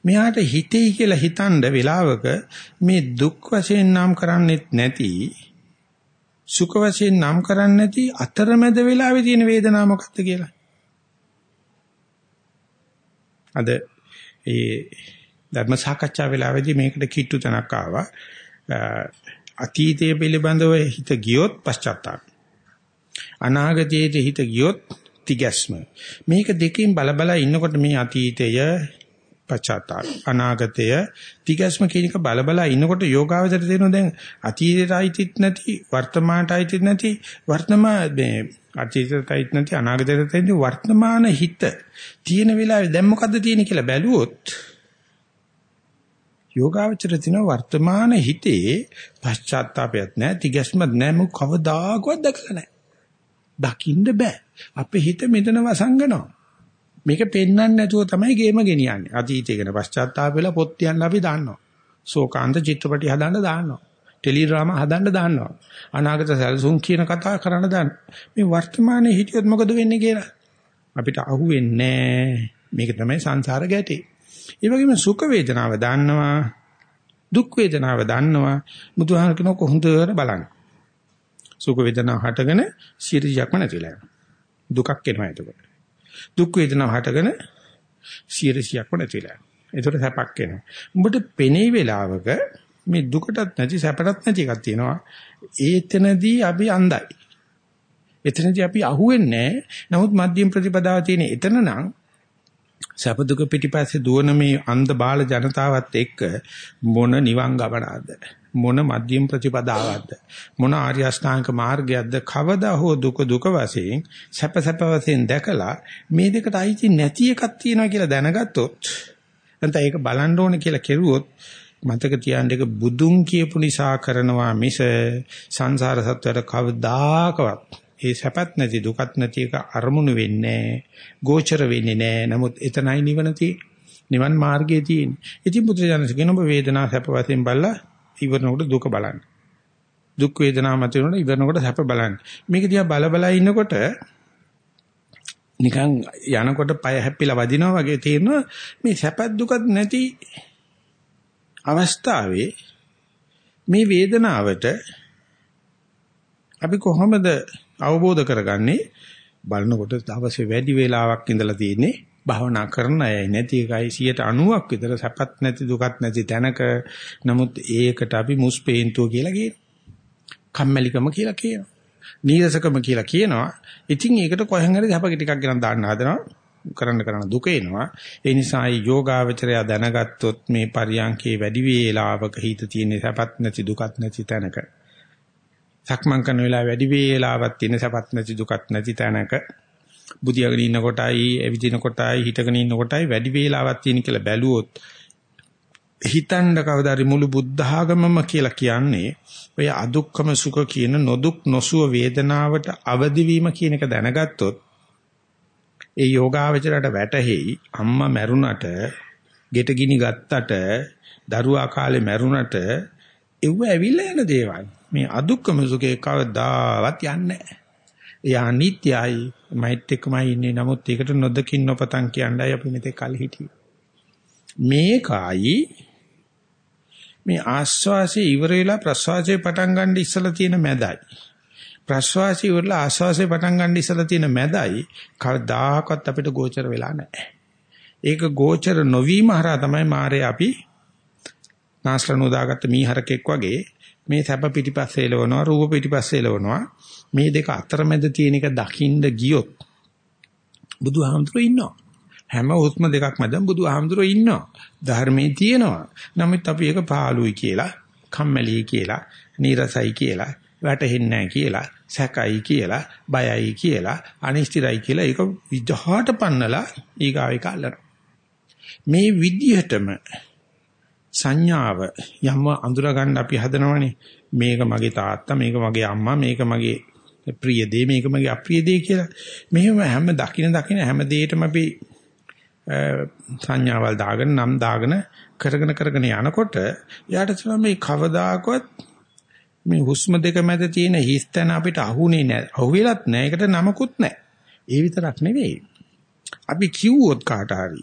[SPEAKER 1] මෙයාට හිතෙයි කියලා හිතනද වෙලාවක මේ දුක් වශයෙන් නම් කරන්නෙත් නැති සුඛ වශයෙන් නම් කරන්නේ නැති අතරමැද වෙලාවේ තියෙන වේදනාව මොකක්ද කියලා. අද ඒ ධර්ම සාකච්ඡා වෙලාවේදී මේකට කිට්ටු තනක් ආවා. අතීතයේ පිළිබඳව හිත ගියොත් පශ්චාත්තාප. අනාගතයේ හිත ගියොත් තිගැස්ම. මේක දෙකෙන් බල බල ඉන්නකොට මේ අතීතය පශ්චාත්තාප අනාගතය තිගැස්ම කියන එක බල බල ඉන්නකොට යෝගාවචර දෙනවා දැන් අතීතයට අයිතිත් නැති වර්තමානට අයිතිත් නැති වර්තමාන මේ අතීතයට අයිති නැති අනාගතයට අයිති වර්තමාන හිත තියෙන වෙලාවේ දැන් මොකද්ද තියෙන්නේ කියලා බැලුවොත් යෝගාවචර තින වර්තමාන හිතේ පශ්චාත්තාපයක් නැහැ තිගැස්මක් නැහැ. මොක කවදාකවත් දැකලා නැහැ. දකින්න බෑ. අපේ හිත මෙතන වසංගනවා. මේක පෙන්වන්න නැතුව තමයි ගේම ගෙනියන්නේ. අතීතය ගැන පශ්චාත්තාප වෙලා පොත් තියන්න අපි දාන්නවා. ශෝකාන්ත චිත්‍රපටි හදන්න දාන්නවා ටෙලිඩ්‍රාමා හදන්න දාන්නවා අනාගත සැලසුම් කියන කතා කරන්න දාන්න මේ වර්තමානයේ හිටියොත් මොකද වෙන්නේ කියලා අපිට අහුවෙන්නේ මේක තමයි සංසාර ගැටේ. ඒ වගේම සුඛ වේදනාව දන්නවා දුක් වේදනාව දන්නවා බුදුහාම කියන කොහොඳට බලන්න. සුඛ වේදනාව හටගෙන සියරියක්ම නැතිලා යනවා. දුකක් එනවා එතකොට. දුක් වේදනාව හටගෙන සියරියක්ම නැතිලා යනවා. එතකොට සැපක් එනවා. උඹට පෙනේ වෙලාවක මේ දුකටත් නැති සැපටත් නැති එකක් තියෙනවා. ඒතනදී අපි අඳයි. එතනදී අපි අහුවෙන්නේ නමුත් මධ්‍යම ප්‍රතිපදාව තියෙන එතන නම් සැප දුක පිටිපස්සේ දුවන මේ අන්ධ බාල ජනතාවත් එක්ක මොන නිවන් ගමනක්ද මොන මධ්‍යම ප්‍රතිපදාවක්ද? මොන ආර්ය අෂ්ටාංග මාර්ගයක්ද? කවදා හෝ දුක දුක වශයෙන් සැප සැප වශයෙන් දැකලා මේ දෙකට අයිති නැති එකක් තියෙනවා කියලා දැනගත්තොත් නැත්නම් ඒක බලන්න ඕනේ කියලා කෙරුවොත් මතක තියාගන්න එක බුදුන් කියපු නිසා කරනවා මිස සංසාර සත්වයට කවදාකවත් ඒ සැපත් නැති දුකත් නැති එක අරමුණු වෙන්නේ ගෝචර වෙන්නේ නැහැ. නමුත් එතනයි නිවන නිවන් මාර්ගයේ තියෙන්නේ. ඉතින් බුදුරජාණන් කියන ඔබ වේදනා සැප වශයෙන් බලලා ඉවරනකොට දුක බලන්න. දුක් වේදනා මත වෙනකොට ඉවරනකොට සැප බලන්න. මේක දිහා බල බල ඉන්නකොට නිකන් යනකොට පය හැප්පිලා වදිනවා වගේ තේරෙනවා මේ සැපත් දුකත් නැති අවස්ථාවේ මේ වේදනාවට අපි කොහොමද අවබෝධ කරගන්නේ බලනකොට දවසේ වැඩි වේලාවක් ඉඳලා තියෙන්නේ භාවනා කරන අය නැති එකයි 90ක් විතර සැපත් නැති දුකත් නැති තැනක. නමුත් ඒකට අපි මුස්පේන්තුව කියලා කියනවා. කම්මැලිකම කියලා කියනවා. නීරසකම කියලා කියනවා. ඉතින් ඒකට කොහෙන් හරි සැප ටිකක් ගෙනත් දාන්න හදනවා. කරන්න කරන දුක එනවා. ඒ නිසා යෝගාවචරය දැනගත්තොත් මේ පරියන්කේ වැඩි වේලාවක හිත තියෙන සැපත් නැති දුකත් නැති තැනක. සක්මන් කරන වෙලාව වැඩි වේලාවක් තියෙන සපත් නැති දුකත් නැති තැනක බුදියාගෙන ඉන්න කොටයි එවිදින කොටයි හිටගෙන ඉන්න කොටයි වැඩි වේලාවක් තියෙන කියලා බැලුවොත් හිතන්න කවදාරි මුළු බුද්ධ ආගමම කියලා කියන්නේ ඔය අදුක්කම සුඛ කියන නොදුක් නොසුව වේදනාවට අවදි වීම කියන එක දැනගත්තොත් ඒ යෝගාවචරයට වැටහෙයි අම්මා මැරුණට ගෙට ගිනි ගත්තට දරුවා කාලේ මැරුණට එව්ව ඇවිල්ලා යන දේවල්. මේ අදුක්කම සුඛේ කවදාවත් යන්නේ නැහැ. එයා අනිත්‍යයි. මෛත් එක්කමයි ඉන්නේ. නමුත් ඒකට නොදකින් නොපතන් කියන්නයි අපි මෙතෙක් කල් හිටියේ. මේකයි මේ ආස්වාසේ ඉවර වෙලා ප්‍රස්වාසයේ පටන් ගන්න ඉස්සලා තියෙන මැදයි. ප්‍රස්වාසී ඉවරලා ආස්වාසේ පටන් ගන්න ඉස්සලා තියෙන මැදයි කවදාකවත් අපිට ගෝචර වෙලා නැහැ. ඒක ගෝචර නොවීම හරහා තමයි මාරේ අපි නාස්ලන උදාගත්ත මීහරකෙක් වගේ මේ සැප පිටිපස්සේ එලවනවා රූප පිටිපස්සේ එලවනවා මේ දෙක අතරමැද තියෙන එක දකින්න ගියොත් බුදුහාමුදුරුවෝ ඉන්නවා. හැම හුස්ම දෙකක් මැදම බුදුහාමුදුරුවෝ ඉන්නවා. ධර්මයේ තියෙනවා. නමුත් අපි ඒක පාළුයි කියලා කම්මැලි කියලා නීරසයි කියලා වැටහෙන්නේ නැහැ කියලා සැකයි කියලා බයයි කියලා අනිශ්චිතයි කියලා ඒක විජහාට පන්නලා ඊගාව එක අල්ලනවා. මේ විදිහටම සංඥාව යම්ව අඳුර ගන්න අපි හදනවනේ. මේක මගේ තාත්තා මේක මගේ අම්මා මේක මගේ ප්‍රිය දේ මේක මගේ අප්‍රිය දේ කියලා. මෙහෙම හැම දකින දකින හැම දෙයකම අපි සංඥාවල් දාගෙන නම් දාගෙන කරගෙන කරගෙන යනකොට යාට තමයි මේ කවදාකවත් මේ හුස්ම දෙක මැද තියෙන හිස්තන අපිට අහුනේ නැහැ අහුවෙලත් නැහැ ඒකට නමකුත් නැහැ ඒ විතරක් නෙවෙයි. අපි කිව්වොත් කාට හරි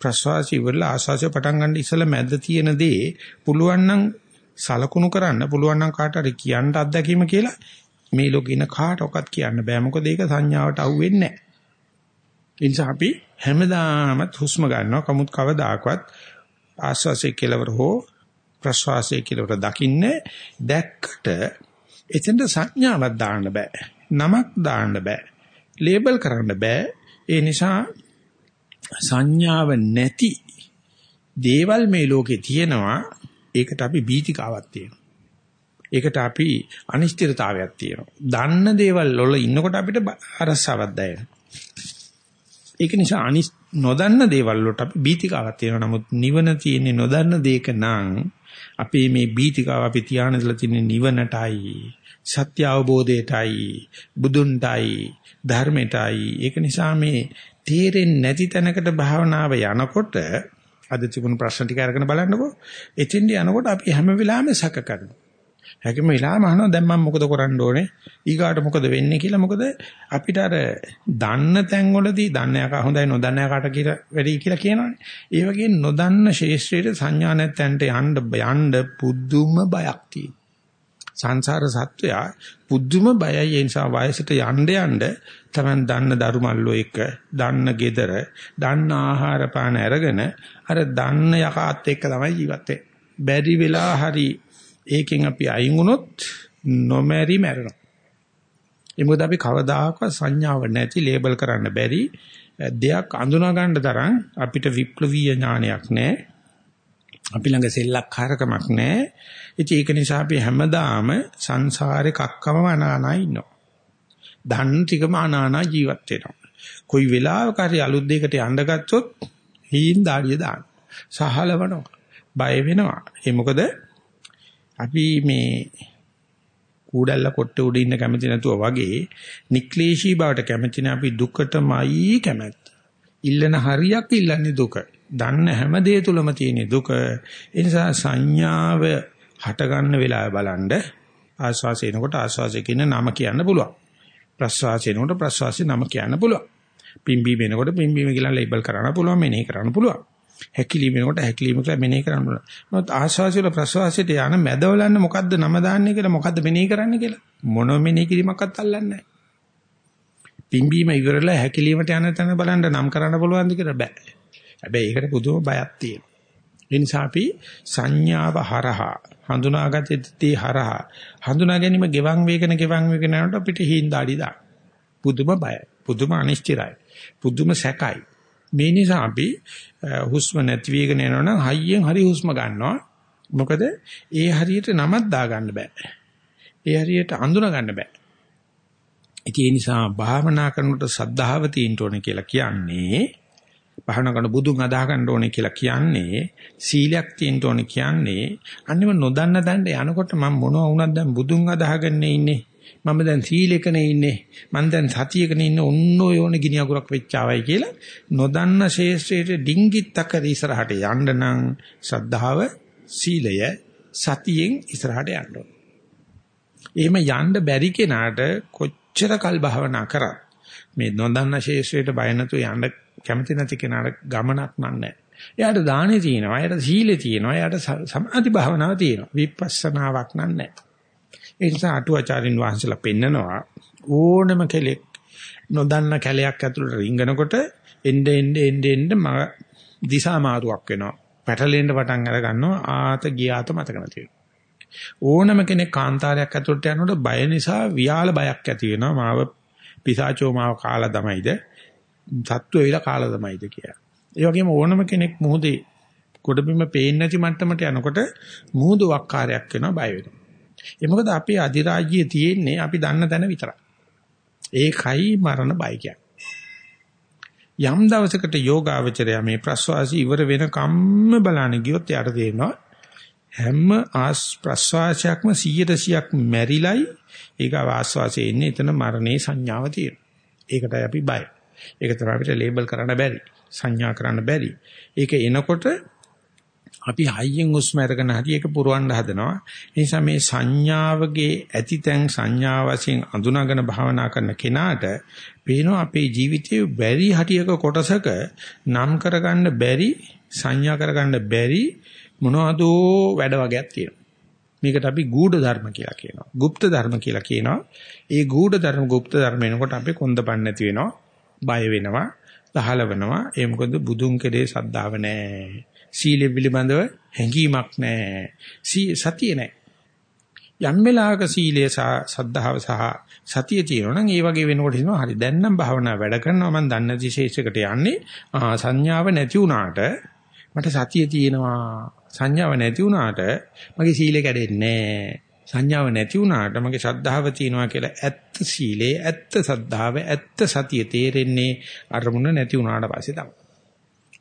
[SPEAKER 1] ප්‍රස්වාසය ඉවරලා ආස්වාසය පටන් ගන්න ඉස්සලා මැද තියෙන දේ පුළුවන් නම් සලකුණු කරන්න පුළුවන් නම් කාට හරි කියන්න අත්දැකීම කියලා මේ ලෝකේ ඉන්න කාටවත් කියන්න බෑ මොකද ඒක සංඥාවට අහුවෙන්නේ නැහැ. ඒ නිසා අපි හැමදාම හුස්ම ගන්නවා කමුත් කවදාකවත් ආස්වාසයේ කෙලවර හෝ ප්‍රස්වාසයේ කෙලවර දකින්නේ දැක්කට එතෙන්ට සංඥාවක් දාන්න බෑ. නමක් දාන්න බෑ. ලේබල් කරන්න බෑ. ඒ නිසා සංඥාව නැති දේවල් මේ ලෝකේ තියෙනවා. ඒකට අපි බීතිකාවක් තියෙනවා. ඒකට අපි අනිශ්චිතතාවයක් තියෙනවා. දන්න දේවල් වල ඉන්නකොට අපිට අරසාවක් දැනෙනවා. ඒක නිසා අනිස් නොදන්න දේවල් වලට අපි බීතිකාවක් තියෙනවා. නමුත් නිවන තියෙන්නේ නොදන්න දෙයක නම් අපේ මේ බීතිකාව අපි තියානදලා තියෙන නිවනටයි සත්‍ය අවබෝධයටයි බුදුන්ටයි ධර්මයටයි ඒක නිසා මේ තේරෙන්නේ නැති තැනකට භාවනාව යනකොට අද තිබුණු ප්‍රශ්න ටික අරගෙන බලන්නකෝ. එතෙන්ට යනකොට අපි හැම වෙලාවෙම සැක කරනවා. හැකම වෙලාවම අහනවා දැන් මම මොකද කරන්න ඕනේ? ඊගාට මොකද වෙන්නේ කියලා? මොකද අපිට අර දන්න තැන්වලදී දන්න එක හොඳයි නොදන්න එකට කියලා වැඩි කියලා කියනවනේ. ඒ වගේ නොදන්න ශේෂ්ත්‍රයේ සංඥා නැත්තන්ට යන්න යන්න පුදුම බයක් තියෙනවා. සංසාර සත්වයා පුදුම බයයි. ඒ නිසා වයසට යන්න යන්න තමන් දන්න දරුමල්ලෝ එක දන්න gedara දන්න ආහාර පාන අරගෙන අර දන්න යකාත් එක්ක තමයි ජීවත් වෙන්නේ බැරි වෙලා හරි ඒකෙන් අපි අයින් වුණොත් නොමැරි මැරෙනවා. ඒ මොකද අපි කවදාකවත් සංඥාව නැති ලේබල් කරන්න බැරි දෙයක් අඳුනා ගන්න තරම් අපිට විප්ලවීය ඥානයක් නැහැ. අපි ළඟ සෙල්ලක්කාරකමක් නැහැ. ඉතින් ඒක නිසා අපි හැමදාම සංසාරේ කක්කම අනානා ඉන්නවා. ධන් ටිකම අනානා ජීවත් වෙනවා. කොයි වෙලාවක හරි අලුත් දෙයකට යන්න ගත්තොත් හීන් දාඩිය දාන. සහලවනවා. බය වෙනවා. ඒ මොකද අපි මේ කූඩල්ල කොට්ට උඩ ඉන්න කැමති නැතුව වගේ නික්ලේශී බවට කැමති නැ අපි දුකටමයි කැමැත්ත. ඉල්ලන හරියක් ඉල්ලන්නේ දුක. දන්න හැම දේ තුලම තියෙන දුක. ඒ නිසා සංඥාව හට ගන්න වෙලාව බලන්න ආස්වාසේනකොට ආස්වාසේ කියන නම කියන්න පුළුවන්. ප්‍රස්වාසේනකොට ප්‍රස්වාසේ නම කියන්න පුළුවන්. පිම්බීම වෙනකොට පිම්බීම කියලා ලේබල් කරන්න පුළුවන් මෙනෙහි කරන්න පුළුවන්. හැකිලිම වෙනකොට හැකිලිම කියලා මෙනෙහි කරන්න ඕන. නමුත් ආශ්වාසය වල ප්‍රශ්වාසයට යන මැදවලන්න මොකද්ද නම දාන්නේ කියලා මොකද්ද මෙනෙහි කරන්නේ කියලා මොනව මෙනෙහි කිරීමක්වත් අල්ලන්නේ නැහැ. පිම්බීම ඉවරලා හැකිලීමට යන තැන බලන්න නම් කරන්න පුළුවන්ද කියලා බෑ. හැබැයි ඒකට පුදුම බයක් තියෙනවා. ඒ නිසා අපි සංඥාව හරහා හඳුනාගත්තේ හරහා හඳුනා ගැනීම ගෙවන් වේගන ගෙවන් වේගන යනකොට අපිට හිඳාඩි දා. පුදුම බයයි. පුදුම අනිශ්චිතයි. පුදුම සැකයි. මේ නිසා අපි හුස්ම නැති වේගන යනවනම් හයියෙන් හරි හුස්ම ගන්නවා. මොකද ඒ හරියට නමක් දාගන්න බෑ. ඒ හරියට අඳුන ගන්න බෑ. ඉතින් ඒ නිසා භාවනා කරනකොට සද්ධාව තියෙන්න ඕනේ කියලා කියන්නේ භාවනා කරන බුදුන් අදාහ ගන්න ඕනේ කියලා කියන්නේ සීලයක් තියෙන්න ඕනේ කියන්නේ අන්නේම නොදන්න දණ්ඩ යනකොට මම මොනවා වුණත් දැන් බුදුන් අදාහගෙන ඉන්නේ. මම දැන් සීලෙකනේ ඉන්නේ. මම දැන් සතියකනේ ඉන්නේ. ඔන්න ඕනේ ගිනි අගුරක් වෙච්චාවයි කියලා නොදන්න ශේෂ්ත්‍රයේ ඩිංගිත්තක ඉස්සරහට යන්න නම් ශ්‍රද්ධාව සීලය සතියෙන් ඉස්සරහට යන්න ඕනේ. එහෙම යන්න බැරි කෙනාට කොච්චර කල් භාවනා කරත් මේ නොදන්න ශේෂ්ත්‍රයට බය නැතුව යන්න කැමති නැති කෙනාට ගමනක් නෑ. එයාට දානේ තියෙනවා, එයාට සීලේ තියෙනවා, එයාට සමාධි භාවනාව තියෙනවා. විපස්සනාවක් නෑ. ඒ නිසා අටුවාචාරින් වහන්සේලා පෙන්නනවා ඕනම කෙලෙක් නොදන්න කැලයක් ඇතුළට රිංගනකොට එnde ende ende ende දිසා මාරුවක් වෙනවා. පැටලෙන්න පටන් අර ගන්නවා ආත ගියාත මතක නැති ඕනම කෙනෙක් කාන්තාරයක් ඇතුළට යනකොට බය නිසා වියාල බයක් ඇති වෙනවා. මාව පිසාචෝ මාව කාලා තමයිද සත්තු වෙලා කාලා තමයිද කියලා. ඒ වගේම ඕනම කෙනෙක් මොහොතේ ගොඩබිම පේන්නේ නැති මට්ටමට යනකොට මුහුදු වක්කාරයක් වෙනවා බය වෙනවා. ඒ මොකද අපේ අධිරාජ්‍යය තියෙන්නේ අපි දන්න තැන විතරයි. ඒකයි මරණ බය යම් දවසකට යෝගාවචරය මේ ප්‍රස්වාසී ඉවර වෙන කම්ම බලන්න ගියොත් යාට තේරෙනවා හැම ආස් ප්‍රස්වාසයක්ම 100%ක් මැරිලයි ඒක ආස්වාසයේ ඉන්නේ එතන මරණේ සංඥාව තියෙනවා. ඒකටයි අපි බය. ඒක තමයි අපිට ලේබල් කරන්න බැරි. සංඥා කරන්න බැරි. ඒක එනකොට අපි හයියෙන් හුස්ම අරගෙන හරි ඒක පුරවන්න හදනවා. ඒ නිසා මේ සංඥාවගේ ඇතිතැන් සංඥා වශයෙන් අඳුනාගෙන භාවනා කරන කෙනාට පේනවා අපේ ජීවිතයේ බැරි හටියක කොටසක නම් කරගන්න බැරි සංඥා කරගන්න බැරි මොනවදෝ වැඩ වගේක් තියෙනවා. මේකට අපි ගූඪ ධර්ම කියලා කියනවා. গুপ্ত ධර්ම කියලා කියනවා. ඒ ගූඪ ධර්ම গুপ্ত ධර්ම එනකොට අපි කොන්දපන් නැති වෙනවා. බය වෙනවා. දහල වෙනවා. ඒ මොකද බුදුන් කෙරේ සද්ධාව නැහැ. සීලෙ පිළිබඳව හැඟීමක් නැහැ. සතිය නැහැ. යම් වෙලාවක සීලය සහ සද්ධාව සහ සතිය තියෙනවා නම් ඒ වගේ වෙනකොට හිතනවා හරි දැන් නම් භාවනා වැඩ කරනවා මම දන්න විශේෂයකට යන්නේ සංඥාව නැති වුණාට මට සතිය තියෙනවා සංඥාව නැති වුණාට මගේ සීලය කැඩෙන්නේ සංඥාව නැති වුණාට මගේ ශ්‍රද්ධාව තියෙනවා කියලා ඇත්ත සීලේ ඇත්ත සද්ධාව ඇත්ත සතිය තේරෙන්නේ අරමුණ නැති වුණාට පස්සේ තමයි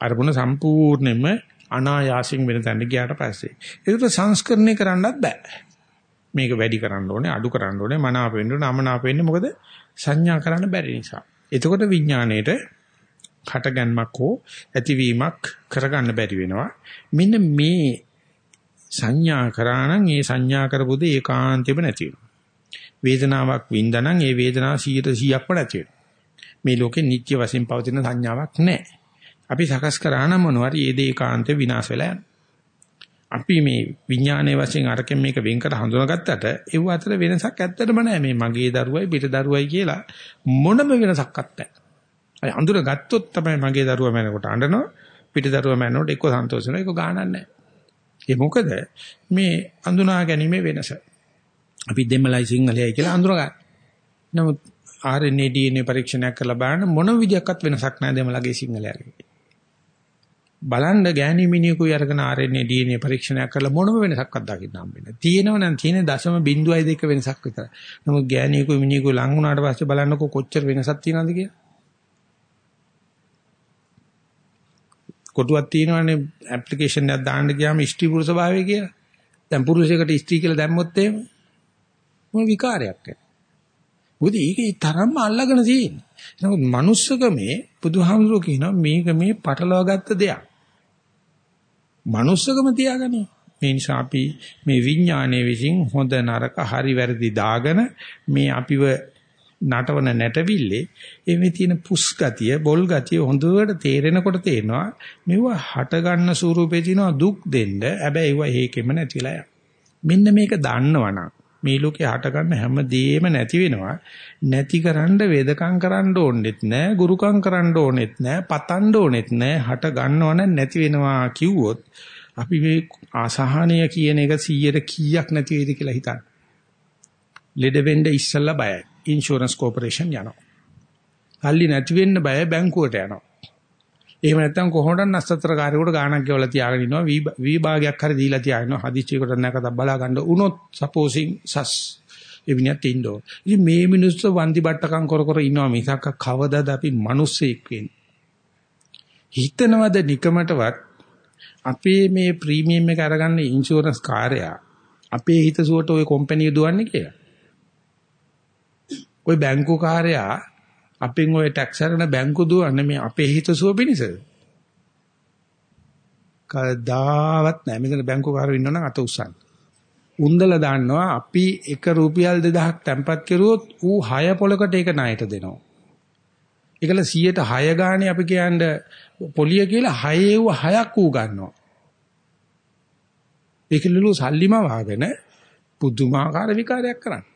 [SPEAKER 1] අරමුණ සම්පූර්ණයෙන්ම අනායාසින් වෙන තැනට ගියාට පස්සේ ඒකට සංස්කරණය කරන්නත් බෑ. මේක වැඩි කරන්න ඕනේ, අඩු කරන්න ඕනේ, මනාප වෙන්න ඕනේ, අමනාප වෙන්නේ මොකද සංඥා කරන්න බැරි නිසා. එතකොට විඥාණයට හටගන්මක් හෝ ඇතිවීමක් කරගන්න බැරි වෙනවා. මෙන්න මේ සංඥා කරා නම් ඒ සංඥා කරපු දේ ඒකාන්තෙම නැති වෙනවා. වේදනාවක් වින්දානම් ඒ වේදනාව 100%ක්ම නැති වෙනවා. මේ ලෝකේ නිත්‍ය වශයෙන් පවතින සංඥාවක් නැහැ. අපි සකස් කරා නම් මොනවාරි ඒ දේ ඒකාන්තේ විනාශ වෙලා යනවා. අපි මේ විඥානයේ වශයෙන් අරකින් මේක වෙන් කර හඳුනාගත්තට ඒව අතර වෙනසක් ඇත්තටම නැහැ. මේ මගේ දරුවයි පිට දරුවයි කියලා මොනම වෙනසක්වත් නැහැ. අය අඳුරගත්තොත් තමයි මගේ දරුවා මැනකොට අඬනවා පිට දරුවා මැනකොට එක්ක සන්තෝෂ වෙනවා එක්ක ගානක් නැහැ. ඒ මොකද මේ අඳුනා ගැනීමේ වෙනස. අපි දෙමළයි සිංහලයි කියලා අඳුරගන්න. නමුත් RNA DNA පරීක්ෂණයක් කරලා බලන මොන විදියක්වත් වෙනසක් නැහැ දෙමළගේ සිංහලයාගේ. බලන්න ගෑණි මිනිහෙකුයි අරගෙන RNA DNA පරීක්ෂණයක් කරලා මොනම වෙනසක්වත් දකින්න හම්බෙන්නේ. තියෙනව නම් තියෙන දශම බිඳුවයි දෙක වෙනසක් විතරයි. නමුත් ගෑණියෙකුයි මිනිහෙකුයි ලඟ වුණාට පස්සේ බලන්නකො කොච්චර වෙනසක් තියෙනවද කියලා. කොටුවක් තියෙනවනේ ඇප්ලිකේෂන් එකක් දාන්න ගියාම ස්ත්‍රී පුරුෂ භාවය කියලා. දැන් පුරුෂයෙකුට ස්ත්‍රී කියලා දැම්මොත් එහෙම මොන විකාරයක් නැහැ. මොකද ඒකේ තරම්ම අල්ලගෙන තියෙන්නේ. නමුත් manussකමේ බුදුහාමුදුරුවෝ කියනවා මේක මේ පටලවාගත්ත දෙයක්. manussකම තියාගනි. මේ නිසා අපි මේ විඥානයේ විසින් හොඳ නරක හරි වැරදි දාගෙන මේ අපිව නටවන නැටවිල්ලේ එමේ තියෙන පුස් ගතිය බොල් ගතිය හොඳට තේරෙනකොට තේරෙනවා මෙව හට ගන්න ස්වරූපේ තියෙනවා දුක් දෙන්න හැබැයි ඒව හේකෙම නැතිලා යන මෙන්න මේක දන්නවනම් මේ ලෝකේ හට ගන්න හැම දෙයක්ම නැති වෙනවා නැතිකරන්න වේදකම් කරන්න ඕනෙත් නෑ ගුරුකම් කරන්න ඕනෙත් නෑ පතන්න ඕනෙත් නෑ හට ගන්නවන නැති වෙනවා කිව්වොත් අපි මේ ආසහනය කියන එක 100ට කීයක් නැති වෙයිද කියලා හිතන්න. ලෙඩ වෙන්න ඉස්සල්ලා බයයි. ඉන්ෂුරන්ස් කෝපරේෂන් යනවා. සල්ලි නැති වෙන්න බය බැංකුවට යනවා. එහෙම නැත්නම් කොහොමද නස්සත්‍රකාරයෙකුට ගාණක් ගෙවලා තියාගෙන ඉන්නවා විභාගයක් හරි දීලා තියාගෙනවා හදිච්චයකට නැකත බලා ගන්න උනොත් සපෝසින් සස් එවිනියත් ඉන්නෝ. ඉතින් මේ මිනිස්සු වන්දි බට්ටකම් කර කර ඉන්නවා මිසක් කවදාද අපි මිනිස්සෙක් වෙන්නේ. හිතනවද නිකමටවත් අපේ මේ ප්‍රීමියම් එක අරගන්න ඉන්ෂුරන්ස් කාර්යය අපේ හිතසුවට ওই කම්පැනි දුවන්නේ කියලා. ওই බැංකු කාර්යයා අපෙන් ওই ටැක්ස් අරන බැංකු දුවන්නේ මේ අපේ හිතසුව පිණිස. කවදාවත් නැහැ. මෙතන බැංකු කාර්යව ඉන්නවනම් අත උස්සන්න. උන්දලා දාන්නවා අපි 1 රුපියල් 2000ක් තැම්පත් කරුවොත් ඌ 6 පොලකට ඒක ණයට දෙනවා. ඒකල 106 ගානේ අපි කියන්නේ පොලිය කියලා 6 ඌ 6ක් ඌ ගන්නවා. ඒකලලු සල්ලිම වාගෙන පුදුමාකාර විකාරයක් කරන්නේ.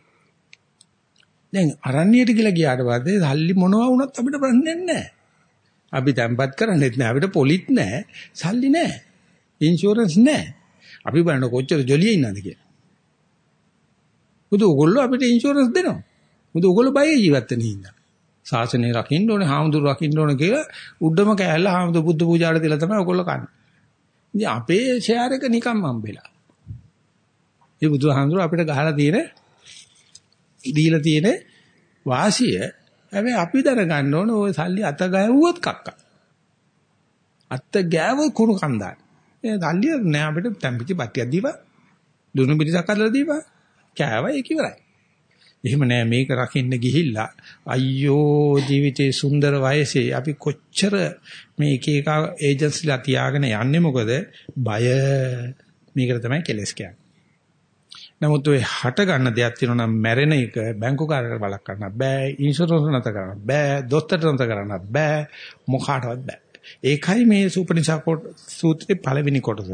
[SPEAKER 1] දැන් අරණියට කියලා ගියාට පස්සේ සල්ලි මොනවා වුණත් අපිට ප්‍රශ්නයක් නැහැ. අපි තැම්පත් කරන්නේත් නැහැ. අපිට පොලිත් නැහැ. සල්ලි නැහැ. ඉන්ෂුරන්ස් නැහැ. අපි බලන්න කොච්චර ජොලියේ ඉන්නවද කියලා. මොකද ඕගොල්ලෝ අපිට ඉන්ෂුරන්ස් දෙනවා. මොකද ඕගොල්ලෝ බය ජීවත් වෙන හින්දා. ශාසනය රකින්න ඕනේ, හාමුදුරු රකින්න ඕනේ කියලා උඩම කෑල්ල හාමුදුරු බුද්ධ පූජාට දීලා තමයි ඕගොල්ලෝ කන්නේ. ඉතින් අපේ ෂෙයාර් එක නිකම්ම හම්බෙලා. මේ බුදුහාමුදුරු අපිට ගහලා තියෙන දීලා තියෙන වාසිය හැබැයි අපි දැනගන්න ඕන ওই සල්ලි අත ගෑවුවොත් කක්ක. අත ගෑව කුණු කන්දාන. ඒ සල්ලි නෑ අපිට තැම්පිච්ච බට්ටියක් දීපන්. දුනු පිටිසක් අදලා දීපන්. කෑවා ඒක ඉවරයි. එහෙම නෑ මේක රකින්න ගිහිල්ලා අයියෝ ජීවිතේ සුන්දර වයසේ අපි කොච්චර මේ එක එක ඒජන්සිලා තියාගෙන යන්නේ මොකද බය මේකට තමයි කෙලස් කියන්නේ. නමුත් ඔය හට ගන්න දෙයක් තියෙනවා නම් මැරෙන එක බැංකු කාර්යකට බලක් කරන්න බෑ ඉන්ෂුරන්ස් නැත කරන්න බෑ දොස්තරට නැත කරන්න බෑ මොකාටවත් බෑ. ඒකයි මේ සූපනිසා කොට සූත්‍රයේ පළවෙනි කොටස.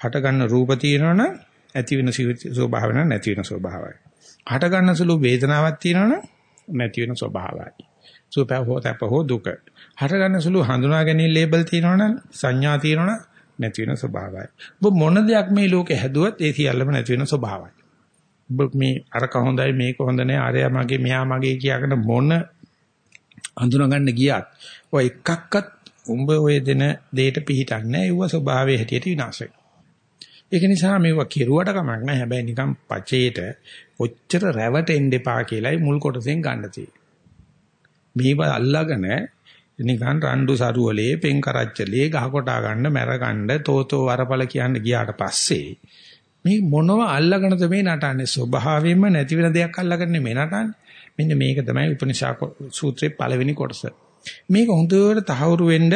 [SPEAKER 1] හට ගන්න රූප තියෙනවනම් ඇති වෙන ස්වභාවය නැති වෙන ස්වභාවය. හට ගන්න සුළු වේදනාවක් තියෙනවනම් නැති වෙන ස්වභාවයයි. සුවප හෝ තප හෝ දුක. හට ගන්න සුළු හඳුනා ගැනීම ලේබල් තියෙනවනම් සංඥා තියෙනවනම් නැති වෙන ස්වභාවයයි. ඔබ මොන දෙයක් මේ ලෝකේ හැදුවත් ඒ සියල්ලම නැති වෙන ස්වභාවයයි. ඔබ මේ අරක හොඳයි මේක හොඳ නැහැ අරයා මගේ මෙයා මගේ කියාගෙන මොන හඳුනා ගන්න ගියත් ඔය එකක්වත් උඹ ඔය දෙන දෙයට පිටින්නේ නැහැ. ඒව ස්වභාවයේ හැටියට විනාශ වෙනවා. ඒක නිසා මේවා කෙරුවට කමක් නැහැ. හැබැයි නිකන් පචේට ඔච්චර රැවටෙන්න එපා කියලායි මුල් කොටසෙන් ගන්න තියෙන්නේ. මේව අල්ලාගෙන නිකන් රණ්ඩු සරුවලේ පෙන් කරච්චලේ ගහ කොටා ගන්න මැර ගන්න තෝතෝ වරපල කියන්න ගියාට පස්සේ මේ මොනව අල්ලාගෙනද මේ නටන්නේ ස්වභාවයෙන්ම නැති වෙන දෙයක් අල්ලාගෙන මේ නටන්නේ මෙන්න මේක තමයි උපනිෂා සූත්‍රයේ පළවෙනි කොටස මේක හොඳට තහවුරු වෙන්න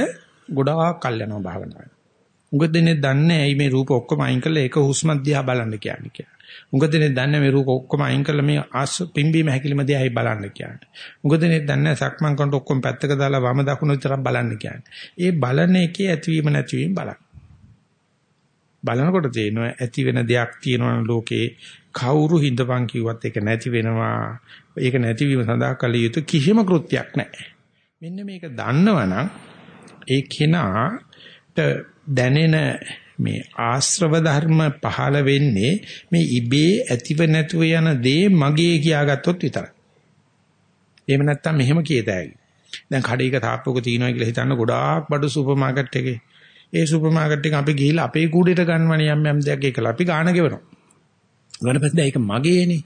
[SPEAKER 1] ගොඩාක් කල් යනවා භාවනාවේ උඟ දෙන්නේ දන්නේ ඇයි මේ රූප ඔක්කොම අයින් කරලා ඒක හුස්මක් දිහා බලන්න කියන්නේ කියලා. උඟ දෙන්නේ දන්නේ මේ රූප ඔක්කොම අයින් කරලා මේ ආස් පිම්බීම හැකිලිම දිහායි බලන්න කියන්නේ. උඟ දෙන්නේ දන්නේ සක්මන් කරනකොට ඔක්කොම පැත්තක දාලා වම දකුණු විතරක් බලන්න කියන්නේ. ඒ බලන එකේ ඇතිවීම නැතිවීම බලන්න. බලනකොට තේනවා ඇති වෙන දෙයක් තියෙනවා ලෝකේ කවුරු හිඳපන් කිව්වත් ඒක නැති වෙනවා. ඒක නැතිවීම සඳහා කළ යුතු කිසිම කෘත්‍යයක් නැහැ. මෙන්න මේක දන්නවනම් ඒ කෙනාට දැනෙන මේ ආශ්‍රව ධර්ම පහළ වෙන්නේ මේ ඉබේ ඇතිව නැතුව යන දේ මගේ කියාගත්තොත් විතරයි. එහෙම නැත්නම් මෙහෙම කියතයි. දැන් කඩේක තාප්පුවක තියනවා කියලා හිතන්න ගොඩාක් බඩු සුපර් මාකට් එකේ. ඒ සුපර් මාකට් එක අපි ගිහිල්ලා අපේ කූඩේට ගන්නවනේ යම් යම් දෙයක් ඒකලා අපි ගාණ ගෙවනවා. ඊට පස්සේ ඒක මගේනේ.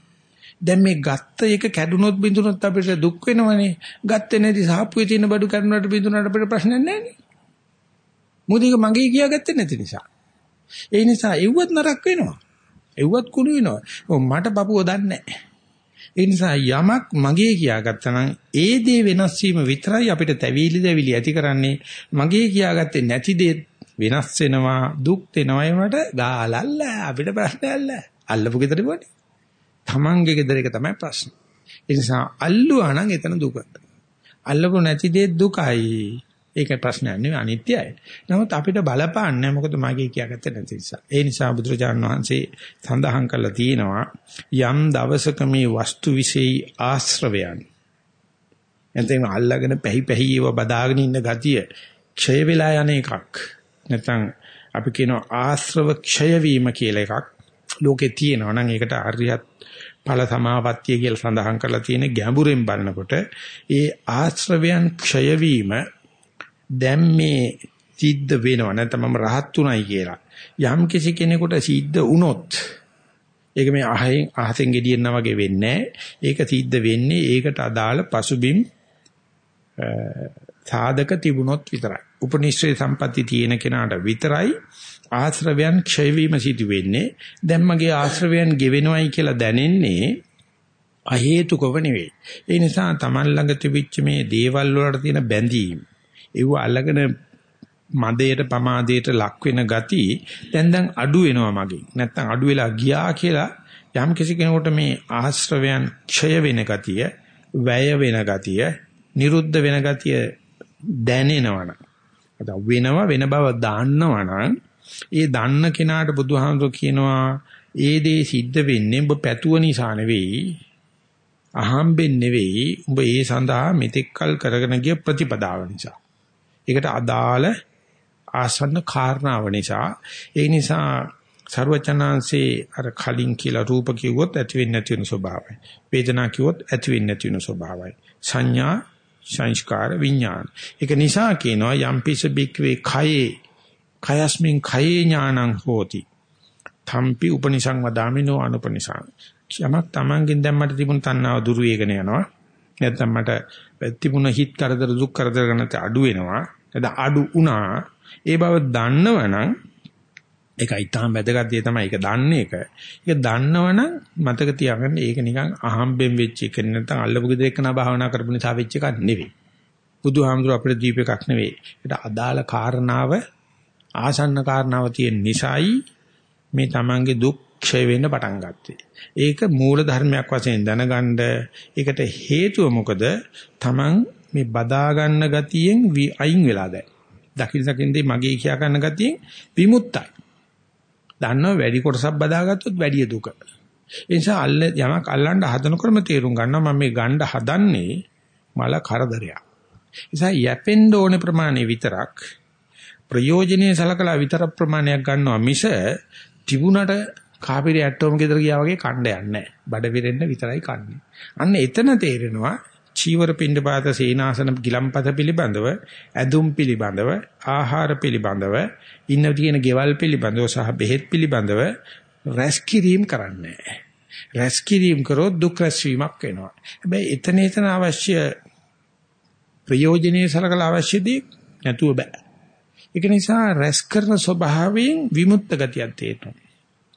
[SPEAKER 1] දැන් මේ ගත්ත එක කැඩුනොත් බිඳුනොත් අපිට දුක් වෙනවනේ. ගත්තේ නැති සාප්පුවේ තියෙන බඩු කැඩුනට බිඳුනට අපිට ප්‍රශ්නයක් නැහැ මොකද ඒක මගේ කියාගත්තේ නැති නිසා. ඒ නිසා එව්වත් නරක වෙනවා. එව්වත් කුණු වෙනවා. මට බපුව දන්නේ ඒ නිසා යමක් මගේ කියාගත්තා නම් ඒ දේ වෙනස් වීම විතරයි අපිට තැවිලි දැවිලි ඇති කරන්නේ. මගේ කියාගත්තේ නැති දේ වෙනස් වෙනවා දුක් දෙනවා ඒවට ගාලල්ල අපිට ප්‍රශ්නයක් නැහැ. අල්ලපු ගෙදර පොඩි. Tamange ගෙදර එක තමයි ප්‍රශ්නේ. ඒ නිසා අල්ලුවා නම් එතන දුක. අල්ලපු නැති දේ දුකයි. ඒක ප්‍රශ්නයක් නෙවෙයි අනිත්‍යයි. නමුත් අපිට බලපාන්නේ මොකද මගේ කියාගත්තේ නැති නිසා. ඒ නිසා බුදුරජාණන් වහන්සේ සඳහන් කළා තියෙනවා යම් දවසක මේ වස්තු විශේෂ ආශ්‍රවයන් එතෙන් අල්ලගෙන පැහි පැහි ඒව බදාගෙන ඉන්න ගතිය ක්ෂය වෙලා යන එකක්. නැත්නම් අපි කියනවා ආශ්‍රව ක්ෂය වීම කියලා එකක් ලෝකේ තියෙනවා. නම් ඒකට ආර්යත් ඵල සමාපත්තිය කියලා සඳහන් කරලා තියෙන ගැඹුරෙන් බලනකොට ඒ ආශ්‍රවයන් ක්ෂය වීම දැන් මේ සිද්ධ වෙනවා. නැත්නම් මම රහත් උනායි කියලා. යම් කිසි කෙනෙකුට සිද්ධ වුණොත් ඒක මේ අහෙන් අහසෙන් ගෙඩියෙන්න වගේ වෙන්නේ ඒක සිද්ධ වෙන්නේ ඒකට අදාළ පසුබිම් සාධක තිබුණොත් විතරයි. උපනිශ්‍රේ සම්පatti තියෙන කෙනාට විතරයි ආශ්‍රවයන් ක්ෂය වීම සිදු වෙන්නේ දැන් මගේ ආශ්‍රවයන් ගෙවෙනවයි කියලා දැනෙන්නේ අහේතුකව නෙවෙයි ඒ නිසා Taman ළඟ තිබිච්ච මේ දේවල් වලට තියෙන බැඳීම් ඒව අල්ලගෙන මදේට පමාදයට ලක් වෙන ගති දැන් දැන් අඩු වෙනවා මගේ. නැත්තම් අඩු වෙලා ගියා කියලා යම් කිසි කෙනෙකුට මේ ආශ්‍රවයන් ක්ෂය වෙන ගතිය, වැය වෙන ගතිය, නිරුද්ධ වෙන ගතිය දැනෙනවනම් අද වෙනව වෙන බව දාන්නවනම් ඒ දන්න කෙනාට බුදුහාමුදුරු කියනවා ඒ දේ සිද්ධ වෙන්නේ ඔබ පැතුව නිසා නෙවෙයි අහම්බෙන් නෙවෙයි ඔබ ඒ සඳහා මෙතෙක්කල් කරගෙන ගිය ප්‍රතිපදාව නිසා ඒකට අදාළ ආසන්න කාරණාව නිසා ඒ නිසා ਸਰවචනාංශේ අර කලින් කියලා රූප කිව්වොත් ඇති වෙන්නේ නැති වෙන ස්වභාවයි. වේදනා කිව්වොත් ඇති වෙන්නේ නැති වෙන ස්වභාවයි. සංඥා සංස්කාර විඥාන. ඒක නිසා කියනවා යම් පිස බික්වේ කයේ කයස්මින් කයේ ඥානං හෝති. තම්පි උපනිසං වදාමිනෝ අනුපනිසං. යමක් Tamanගෙන් දැන් මට තිබුණ තණ්හාව දුරු වේගන යනවා. නැත්නම් මට තිබුණ හිත් කරදර දුක් කරදර ගන්නත් අඩු වෙනවා. එද අඩු වුණා. ඒ බව දන්නවනම් ඒකයි තාම වැදගත් දේ තමයි ඒක දන්නේ එක. ඒක දන්නවනම් මතක තියාගන්න ඒක නිකන් අහම්බෙන් වෙච්ච එක නැත්නම් අල්ලපු ගෙදර එක්කන භාවනා කරපු නිසා වෙච්ච එකක් නෙවෙයි. බුදුහාමුදුර අපිට දීප එකක් නෙවෙයි. ඒකට අදාළ කාරණාව ආසන්න කාරණාව තියෙන නිසායි මේ Tamange දුක් ක්ෂය වෙන්න පටන් ගත්තේ. ඒක මූල ධර්මයක් වශයෙන් දැනගන්න ඒකට හේතුව මොකද? Taman මේ බදා ගන්න ගතියෙන් අයින් වෙලා දැන්. දකින්න දකින්නේ මගේ කියා ගන්න ගතියෙන් විමුක්තයි. දන්නව වැඩි කොටසක් බදාගත්තොත් වැඩි දුක. ඒ නිසා අල්ල යමක් අල්ලන්න හදනකොටම තේරුම් ගන්නවා මම මේ ගණ්ඩ හදන්නේ මල කරදරයක්. නිසා යැපෙන්න ඕනේ ප්‍රමාණය විතරක් ප්‍රයෝජනෙයි සලකලා විතර ප්‍රමාණයක් ගන්නවා මිස තිබුණට කාපිරි ඇටෝම ගෙදර ගියා වගේ කණ්ඩ යන්නේ නැහැ. බඩ විරෙන්න විතරයි කන්නේ. අන්න එතන තේරෙනවා චීවර පිණ්ඩපාත සීනාසන ගිලම්පත පිළිබඳව ඇදුම් පිළිබඳව ආහාර පිළිබඳව ඉන්න තියෙන ගෙවල් පිළිබඳව සහ බෙහෙත් පිළිබඳව රැස්කිරීම කරන්නේ. රැස්කිරීම කරොත් දුක් රැස්වීමක් වෙනවා. හැබැයි එතන එතන අවශ්‍ය ප්‍රයෝජනෙයි සලකලා අවශ්‍යදී නැතුව බෑ. ඒක නිසා රැස් කරන ස්වභාවයෙන් විමුක්ත ගතියක්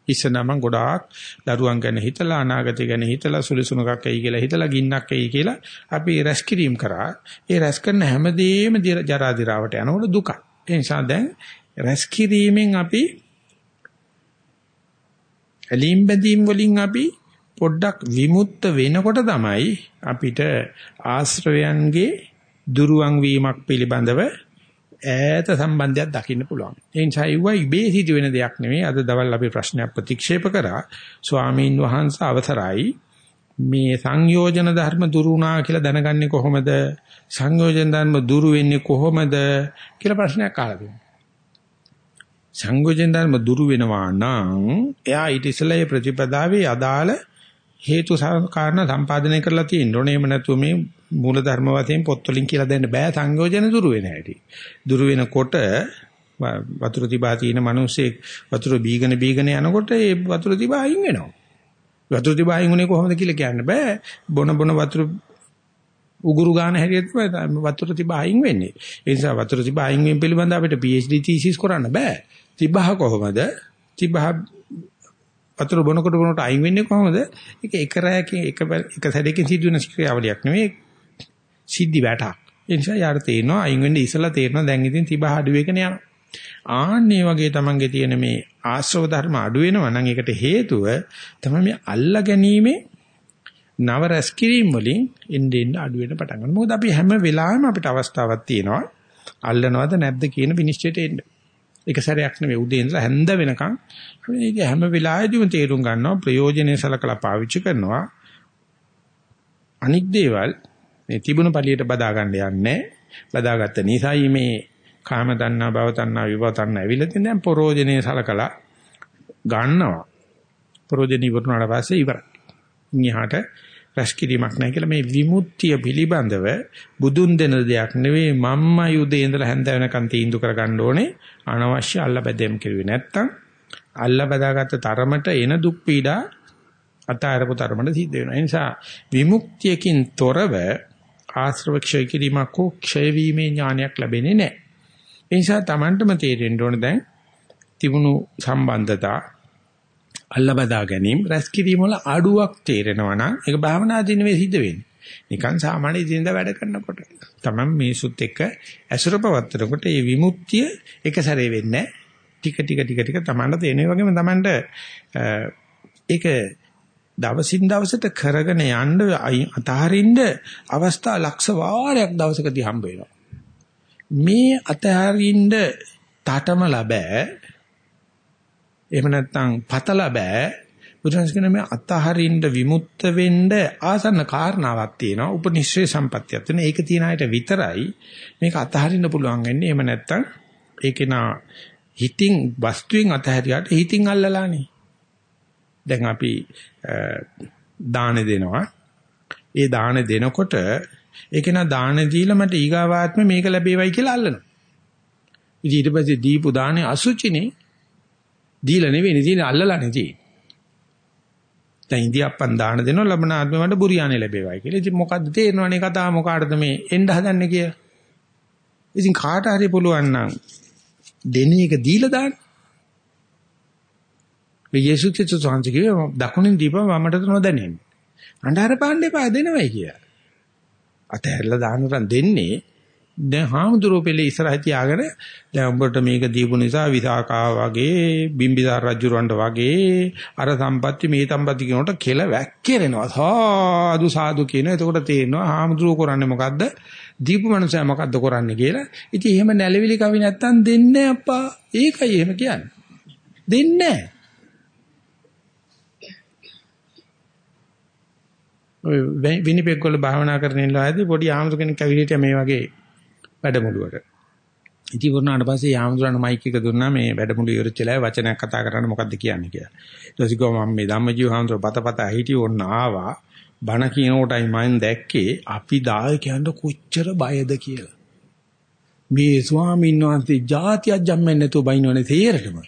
[SPEAKER 1] තියෙනවා ඉස්සනම ගොඩාක් දරුවන් ගැන හිතලා අනාගතය ගැන හිතලා සුලිසුණුකක් එයි කියලා හිතලා ගින්නක් එයි කියලා අපි රැස් කිරීම කරා. ඒ රැස් කරන හැමදේම ජරා දිරාවට යනකොට දුක. ඒ නිසා දැන් රැස් කිරීමෙන් අපි ඇලීම් බැඳීම් වලින් අපි පොඩ්ඩක් විමුක්ත වෙනකොට තමයි අපිට ආශ්‍රවයන්ගේ දුරුවන් වීමක් පිළිබඳව ඈත සම්බන්ධයක් දකින්න පුළුවන්. ඒ නිසා ඉුවා ඉබේ සිදු වෙන දෙයක් නෙමෙයි. අද දවල් අපි ප්‍රශ්නයක් ප්‍රතික්ෂේප කරා. ස්වාමීන් වහන්සේ අවසරයි මේ සංයෝජන ධර්ම දුරු වුණා කියලා දැනගන්නේ කොහොමද? සංයෝජන ධර්ම දුරු වෙන්නේ කොහොමද කියලා ප්‍රශ්නයක් අහලා තියෙනවා. සංයෝජන ධර්ම දුරු වෙනවා නම් එයා ඊට ඉස්සෙල්ලා ප්‍රතිපදාවේ අදාළ හේතු කාරණා සම්පාදනය කරලා තියෙන්න ඕනේ. එහෙම නැතුව මේ මූල ධර්ම වශයෙන් පොත් වලින් කියලා දෙන්න බෑ සංයෝජන දුරු වෙන හැටි. දුරු වෙනකොට වතුර තිබා තියෙන මිනිස්සෙක් වතුර බීගෙන බීගෙන යනකොට ඒ වතුර තිබා අයින් වෙනවා. වතුර තිබා අයින් උනේ කොහොමද කියලා කියන්න බෑ. බොන බොන වතුර උගුරු ගන්න හැටියට තමයි වතුර තිබා අයින් වෙන්නේ. ඒ නිසා වතුර තිබා අයින් වීම පිළිබඳ අපිට PhD thesis කරන්න බෑ. තිබහ කොහොමද? තිබහ වතුර බොනකොට බොනකොට අයින් වෙන්නේ කොහොමද? ඒක එක රැයකින් එක එක සැරයකින් සිදුවෙන ක්‍රියාවලියක් නෙමෙයි. සිද්ධි වැටක්. ඒ නිසා යාර තේරෙනවා අයින් වෙන්නේ ඉස්සලා තේරෙනවා දැන් ඉතින් තිබහ අඩු වෙගෙන යනවා. ආන්නේ වගේ තමන්ගේ තියෙන මේ ආශ්‍රව ධර්ම අඩු වෙනවා නම් ඒකට හේතුව තමයි මේ අල්ලා ගැනීමේ නව රැස් කිරීම වලින් එන්නේ එන්නේ අඩු වෙන පටන් ගන්නවා. මොකද අපි හැම වෙලාවෙම අපිට අවස්ථාවක් තියෙනවා අල්ලනවද නැද්ද කියන විනිශ්චයට එන්න. ඒක සැරයක් නෙවෙයි උදේ ඉඳලා හැන්ද වෙනකන් මේක හැම වෙලාවෙදිම තේරුම් ගන්නවා ප්‍රයෝජනෙයි සලකලා පාවිච්චි කරනවා. අනික් දේවල් මේ තිබුණු පළියට බදා ගන්න යන්නේ. බදාගත්ත නිසායි මේ කාම තණ්හා භව තණ්හා විභව තණ්හා ඇවිල්ලා තියෙන දැන් පරෝජනේ සලකලා ගන්නවා. පරෝජනේ ඉවරනාට පස්සේ ඉවරයි. ඉන්හිහාට රැස්කිරීමක් නැහැ කියලා මේ විමුක්තිය පිළිබඳව බුදුන් දෙන දෙයක් නෙවෙයි මම්ම යුදේ ඉඳලා හැන්ද වෙනකන් තීන්දුව කරගන්න ඕනේ. අනවශ්‍ය අල්ලබැදීම් කෙරුවේ නැත්තම් අල්ලබදාගත්ත තරමට එන දුක් පීඩා අතාරපු තරමට සිද්ධ වෙනවා. ඒ නිසා විමුක්තියකින් තොරව ආශ්‍රව ක්ෂය කිරීමක් හෝ ක්ෂය වීමේ ඥානයක් ලැබෙන්නේ නැහැ. ඒ නිසා Tamanටම තේරෙන්න ඕන දැන් තිබුණු සම්බන්ධතා අල්ලබදා ගැනීම රැස් කිරීම වල අඩුවක් තේරෙනවා නම් ඒක භාවනාදී නෙවෙයි සිද්ධ වෙන්නේ. නිකන් සාමාන්‍ය දිනදා වැඩ කරනකොට Taman මේසුත් එක්ක ඇසුර පවත්තරකොට මේ විමුක්තිය එක සැරේ වෙන්නේ ටික ටික ටික ටික Tamanට තේරෙන වගේම Tamanට ඒක දවසින් දවසට කරගෙන යන්න අතහරින්න අවස්ථා ලක්ෂ වාරයක් දවසකදී හම්බ වෙනවා. මේ අතහරින්න තාටම ලැබෑ. එහෙම නැත්නම් පතල බෑ. බුදුන්ස් කියන මේ අතහරින්න විමුක්ත වෙන්න ආසන්න කාරණාවක් තියෙනවා. උපනිශ්‍රේ සම්පත්තියක් තියෙන. ඒක තියන අයට විතරයි මේක අතහරින්න පුළුවන් වෙන්නේ. එහෙම නැත්නම් ඒකේ නා හිතින් වස්තුවෙන් අතහැරියාට හිතින් අල්ලලානේ. දැන් අපි දාන දෙනවා. ඒ දාන දෙනකොට ඒක නා දාන දීලා මට ඊගාවාත්ම මේක ලැබේවයි කියලා අල්ලනවා. ඉතින් ඊට පස්සේ දීපු දානේ අසුචිනේ දීලා නෙවෙයි තියෙන්නේ අල්ලලානේ තියෙන්නේ. දැන් ඉන්දියාප්පන් දාන දෙනවා ලබන ආත්මෙ මට බුරියානේ ලැබේවයි කියලා. ඉතින් මොකද්ද තේරෙනවනේ කතාව මොකාටද මේ එන්න හදන්නේ කියලා. ඉතින් කාට හරි පුළුවන් නම් දෙන එක දීලා දාන්න. මේ යේසුස් ක්‍රිස්තුස් වහන්සේ කිව්වේ දකුණින් දීපම වමට නොදැනෙන්නේ. අන්ධාර පාන්න එපා දෙනවයි කියලා. අතහැරලා දානතරන් දෙන්නේ දැන් හාමුදුරුවෝ පෙළේ ඉස්සරහ තියාගෙන දැන් උඹට මේක දීපු නිසා විසාකා වගේ බිම්බිසාර රජුරවන්ට වගේ අර සම්පatti මේ සම්පatti කියනකොට කෙල වැක්කිරෙනවා සාදු සාදු කියන. එතකොට තේරෙනවා හාමුදුරුවෝ කරන්නේ මොකද්ද? දීපු මනුස්සයා මොකද්ද කරන්නේ කියලා. ඉතින් එහෙම නැලවිලි කවි නැත්තම් දෙන්නේ අප්පා. ඒකයි එහෙම කියන්නේ. දෙන්නේ ඔය විනිපෙක් වල භාවනා කරන ඉන්නවාදී පොඩි ආමතු කෙනෙක් ඇවිල්ලා මේ වගේ වැඩමුළුවට. ඉතින් වුණාට පස්සේ යාමතුරාණ මයික් එක දුන්නා මේ වැඩමුළු ඉවරචලා වචනයක් කතා කරන්න මොකද්ද කියන්නේ කියලා. ඊට පස්සේ ගෝ මම මේ ධම්මජීව හාමුදුරුවෝ පතපත හිටිය ඕන්න ආවා. බණ කියන කොටයි මම දැක්කේ අපි දායකයන්ට කොච්චර බයද කියලා. මේ ස්වාමීන් වහන්සේ જાතියක් ජම්මෙන් නැතුව බයින්නවනේ තේරෙටම.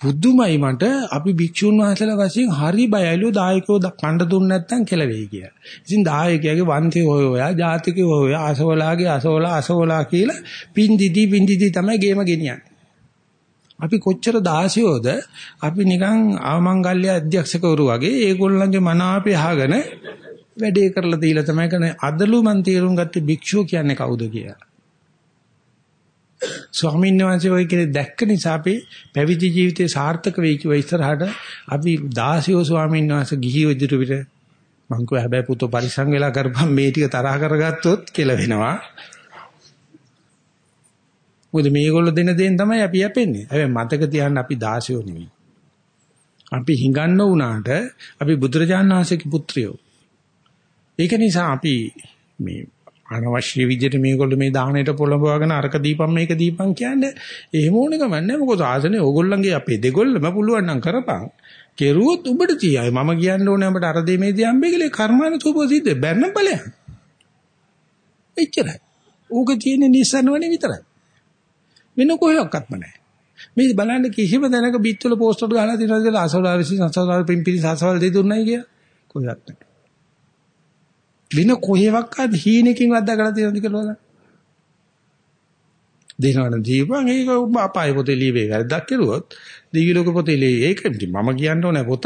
[SPEAKER 1] බුදුමයි මට අපි භික්ෂුන් වහන්සේලා වශයෙන් හරි බයයිලු දායකයෝ කණ්ඩ දුන්න නැත්නම් කෙලවෙයි කියලා. ඉතින් දායකයාගේ වන්ති හොය හොයා ජාතිකේ හොය අසවලාගේ අසවලා අසවලා කියලා පින්දිදි පින්දිදි තමයි ගේම ගෙනියන්නේ. අපි කොච්චර දාසියෝද අපි නිකන් ආමංගල්‍ය අධ්‍යක්ෂකවරු වගේ ඒගොල්ලන්ගේ මනාපය අහගෙන වැඩේ කරලා දීලා තමයි කරන්නේ. අදලු මන් තීරුම් ගත්තේ භික්ෂුව කියන්නේ කවුද කියලා. ස්වාමීන් වහන්සේ ඔය කෙනෙක් දැක්ක නිසා අපි පැවිදි ජීවිතේ සාර්ථක වෙයි කිව්ව ඉස්සරහට අපි 16 ස්වාමීන් වහන්සේ ගිහියෝ ඉදිරියට මං කිව්වා හැබැයි පුතෝ පරිසං වෙලා කරපම් මේ ටික තරහ කරගත්තොත් කියලා වෙනවා. මොකද මේගොල්ලෝ දෙන දේෙන් තමයි අපි යපෙන්නේ. හැබැයි මතක තියාගන්න අපි 16 නෙවෙයි. අපි හිඟන්න වුණාට අපි බුදුරජාණන් වහන්සේගේ පුත්‍රයෝ. ඒක නිසා අපි මේ අනවශ්‍ය විදිහට මේගොල්ලෝ මේ දාහනයට පොළඹවගෙන අරක දීපම් මේක දීපම් කියන්නේ එහෙම ඕනේ ගමන්නේ මොකද ආසනේ ඕගොල්ලන්ගේ අපේ දෙගොල්ලම පුළුවන් නම් කරපන්. කෙරුවොත් උඹට තියයි. මම කියන්න ඕනේ අපිට අර දෙමේ දියම්බේ කියලා. කර්මාන සුපෝසිද්ධ බැන්න ඵලයන් එච්චරයි. ඌක තියෙන නිසනවනේ විතරයි. වෙන කොහෙවත්ම නැහැ මේ බලන්න කිසිම දැනක බිත්වල පෝස්ටර් ගහලා තියෙනවද අසවලා විසි අසවලා පිම්පිලි සසවල් දෙදුන්නයි කිය කොහෙවත් නැහැ වෙන කොහෙවත් හීනකින් වද්දාගලා තියෙනවද කියලා බලන්න. දෙනවන දීපන් ඒක අපාය පොතේ ලියවේ. වැරද්දක් කරුවොත් දිවි ලෝක පොතේ ලියේ ඒක මම කියන්න ඕනේ පොත.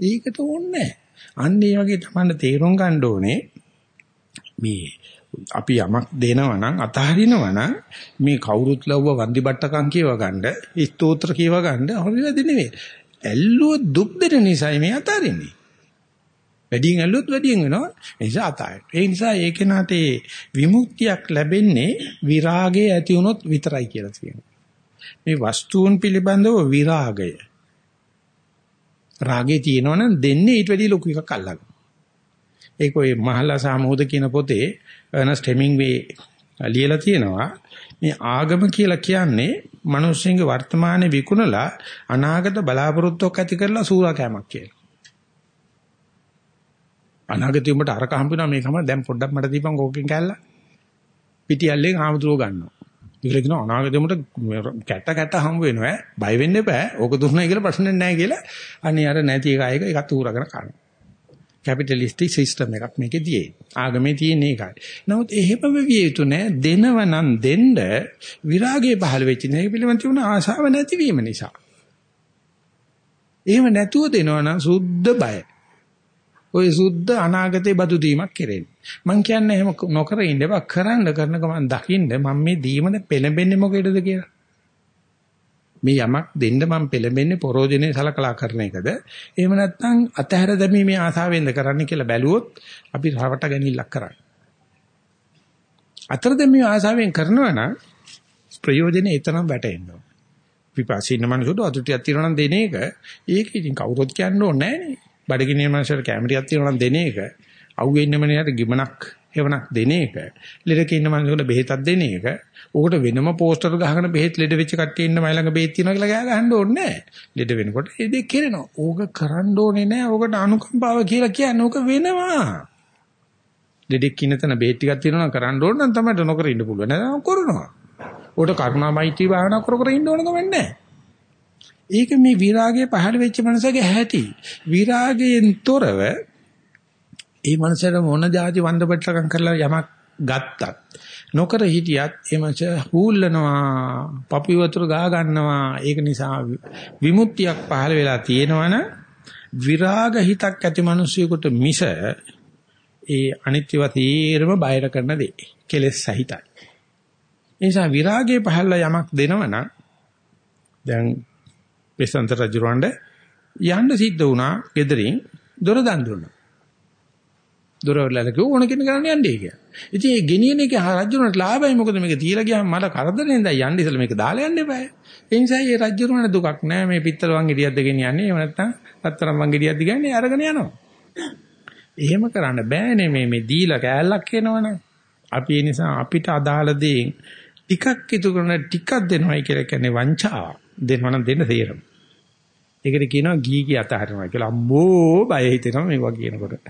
[SPEAKER 1] ඒකට ඕනේ අන්න ඒ වගේ තමයි තේරුම් ගන්න ඕනේ. මේ අපි යමක් දෙනවා නම් අතහරිනවා නම් මේ කවුරුත් ලව්ව වන්දි බට්ටකම් කියව ගන්න ස්තෝත්‍ර කියව ගන්න හොරියද නෙවෙයි ඇල්ලුව දුක් දෙන නිසායි මේ අතහරින්නේ. වැඩියෙන් ඇල්ලුවොත් වැඩියෙන් වෙනවා. ඒ නිසා අතයි. ඒ නිසා ඒක නැතේ විමුක්තියක් ලැබෙන්නේ විරාගයේ ඇති වුණොත් විතරයි කියලා කියනවා. මේ වස්තුන් පිළිබඳව විරාගය. රාගේ තියෙනවනම් දෙන්නේ ඊට වැඩිය ලොකු එකක් අල්ලගන්න. ඒක ඔය මහල්ලා සාමෝද කියන පොතේ අර්නස්ට් හෙමින්ගේ ලියලා තියෙනවා. මේ ආගම කියලා කියන්නේ මිනිස්සුන්ගේ වර්තමානයේ විකුණලා අනාගත බලාපොරොත්තුවක් ඇති කරලා සූරාකෑමක් කියලා. අනාගතේ උඹට අරක හම්බුනා මේකම දැන් පොඩ්ඩක් මට දීපන් කෝකෙන් කැල්ල. පිටියල්ලෙන් ආමතුරෝ ගන්නවා. ඒකල කියනවා අනාගතේ උඹට කැට කැට හම්බ වෙනවා ඈ. බය වෙන්න එපා. ඕක දුන්නයි කියලා ප්‍රශ්නයක් නැහැ කියලා. අනේ අර නැති එක අයක එකත් උරගෙන කනවා. කැපිටලිස්ටික් සිස්ටම් එකක් මේකේ තියෙන්නේ. ආගමේ තියෙන එකයි. නමුත් එහෙම වෙවිය යුතු නෑ දෙනවනම් දෙන්න විරාගයේ පහළ වෙච්ච නේක පිළිබඳ තිබුණ ආශාව නැතිවීම නිසා. එහෙම නැතුව දෙනවනම් සුද්ධ බයයි. ওই සුද්ධ අනාගතේ බදු දීමක් කෙරෙන්නේ. මං කියන්නේ එහෙම නොකර ඉන්න එපා කරන්න කරන ගමන් දකින්න මම මේ දීමන පෙළඹෙන්නේ මොකේදද කියලා. මේ යමක් දෙන්න මම පෙළඹෙන්නේ පරෝජනේ සලකලා කරන එකද? එහෙම නැත්නම් අතහැර දැමීමේ ආසාවෙන්ද කරන්නේ කියලා බැලුවොත් අපි රවට ගැනීමක් කරන්නේ. අතර දැමීමේ ආසාවෙන් කරනවා නම් ප්‍රයෝජනේ එතරම් වැටෙන්නේ. විපස්සීන මනසට අතුටියක් තියනවා නම් දෙන එක ඒක ඉතින් කවුරුත් කියන්න ඕනේ නැහැ නේ. බඩගිනින මනසට කැමරියක් තියෙනවා නම් දෙන එක. අවුවේ ඉන්න මනියට ගිමනක් හේවනක් දෙන එක. ලෙඩක ඉන්න මනසකට බෙහෙතක් දෙන එක. උකට වෙනම පෝස්ටර් ගහගෙන බෙහෙත් ලෙඩ වෙච්ච කට්ටිය ඉන්න මයි ළඟ බෙහෙත් තියෙනවා කියලා ගෑ ගහන්න ඕනේ නැහැ. ලෙඩ වෙනකොට ඒ දෙක කෙරෙනවා. ඕක කරන්න ඕනේ නැහැ. ඕකට අනුකම්පාව කියලා කියන්නේ ඕක වෙනවා. ලෙඩෙක් ඉන්න තැන බෙහෙත් ටිකක් තියෙනවා කරන්න ඕන නම් තමයි නොකර ඉන්න පුළුවන්. නේද කරනවා. උකට කරුණාමයිත්‍රි භාවනා කර කර ඉන්න ඕන ගමන් නැහැ. ඒක මේ විරාගයේ පහළ වෙච්ච මනසගේ ඇති. විරාගයෙන් තොරව ඒ මනසට මොන જાති වන්දපටලකම් කරලා යමක් ගත්තත් නොකර හිටියත් එමච හූල්ලනවා පපි වතුර ගා ගන්නවා ඒක නිසා විමුක්තියක් පහළ වෙලා තියෙනවනම් විරාග හිතක් ඇති මිනිසියෙකුට මිස ඒ අනිත්‍යව තීරම බයර කරන දේ කෙලෙස් සහිතයි ඒ නිසා විරාගයේ පහළ යමක් දෙනවනම් දැන් වෙසන්ත රජුරවණ්ඩ යන්න සිද්ධ වුණා gederin දොර දන් දුන්නා දොරවලල කිව්ව ඕන කෙනෙක් ගන්න යන්නේ කියලා. ඉතින් මේ ගෙනියන එක රජුණට ලාභයි මොකද මේක තියලා ගියාම මට කරදරෙන් දැන් යන්න ඉතල මේක දාලා යන්න එපා. ඒ නිසා මේ රජුණට දුකක් නෑ මේ පිත්තල වංගෙඩියක්ද ගෙනියන්නේ. එහෙම නැත්නම් රත්තරන් වංගෙඩියක්ද ගන්නේ අරගෙන යනවා. එහෙම කරන්න බෑනේ මේ මේ දීලා කෑල්ලක් එනවනේ. අපි ඒ නිසා අපිට අදාළ දේ ටිකක් ඉතුරු කරන ටිකක් දෙනවයි කියලා කියන්නේ වංචාව. දෙනවනම් දෙන්න තේරෙනවා. ඒකට කියනවා ගී ගී අතහරිනවා කියලා. අම්මෝ බය හිතෙනවා මේවා කියනකොට.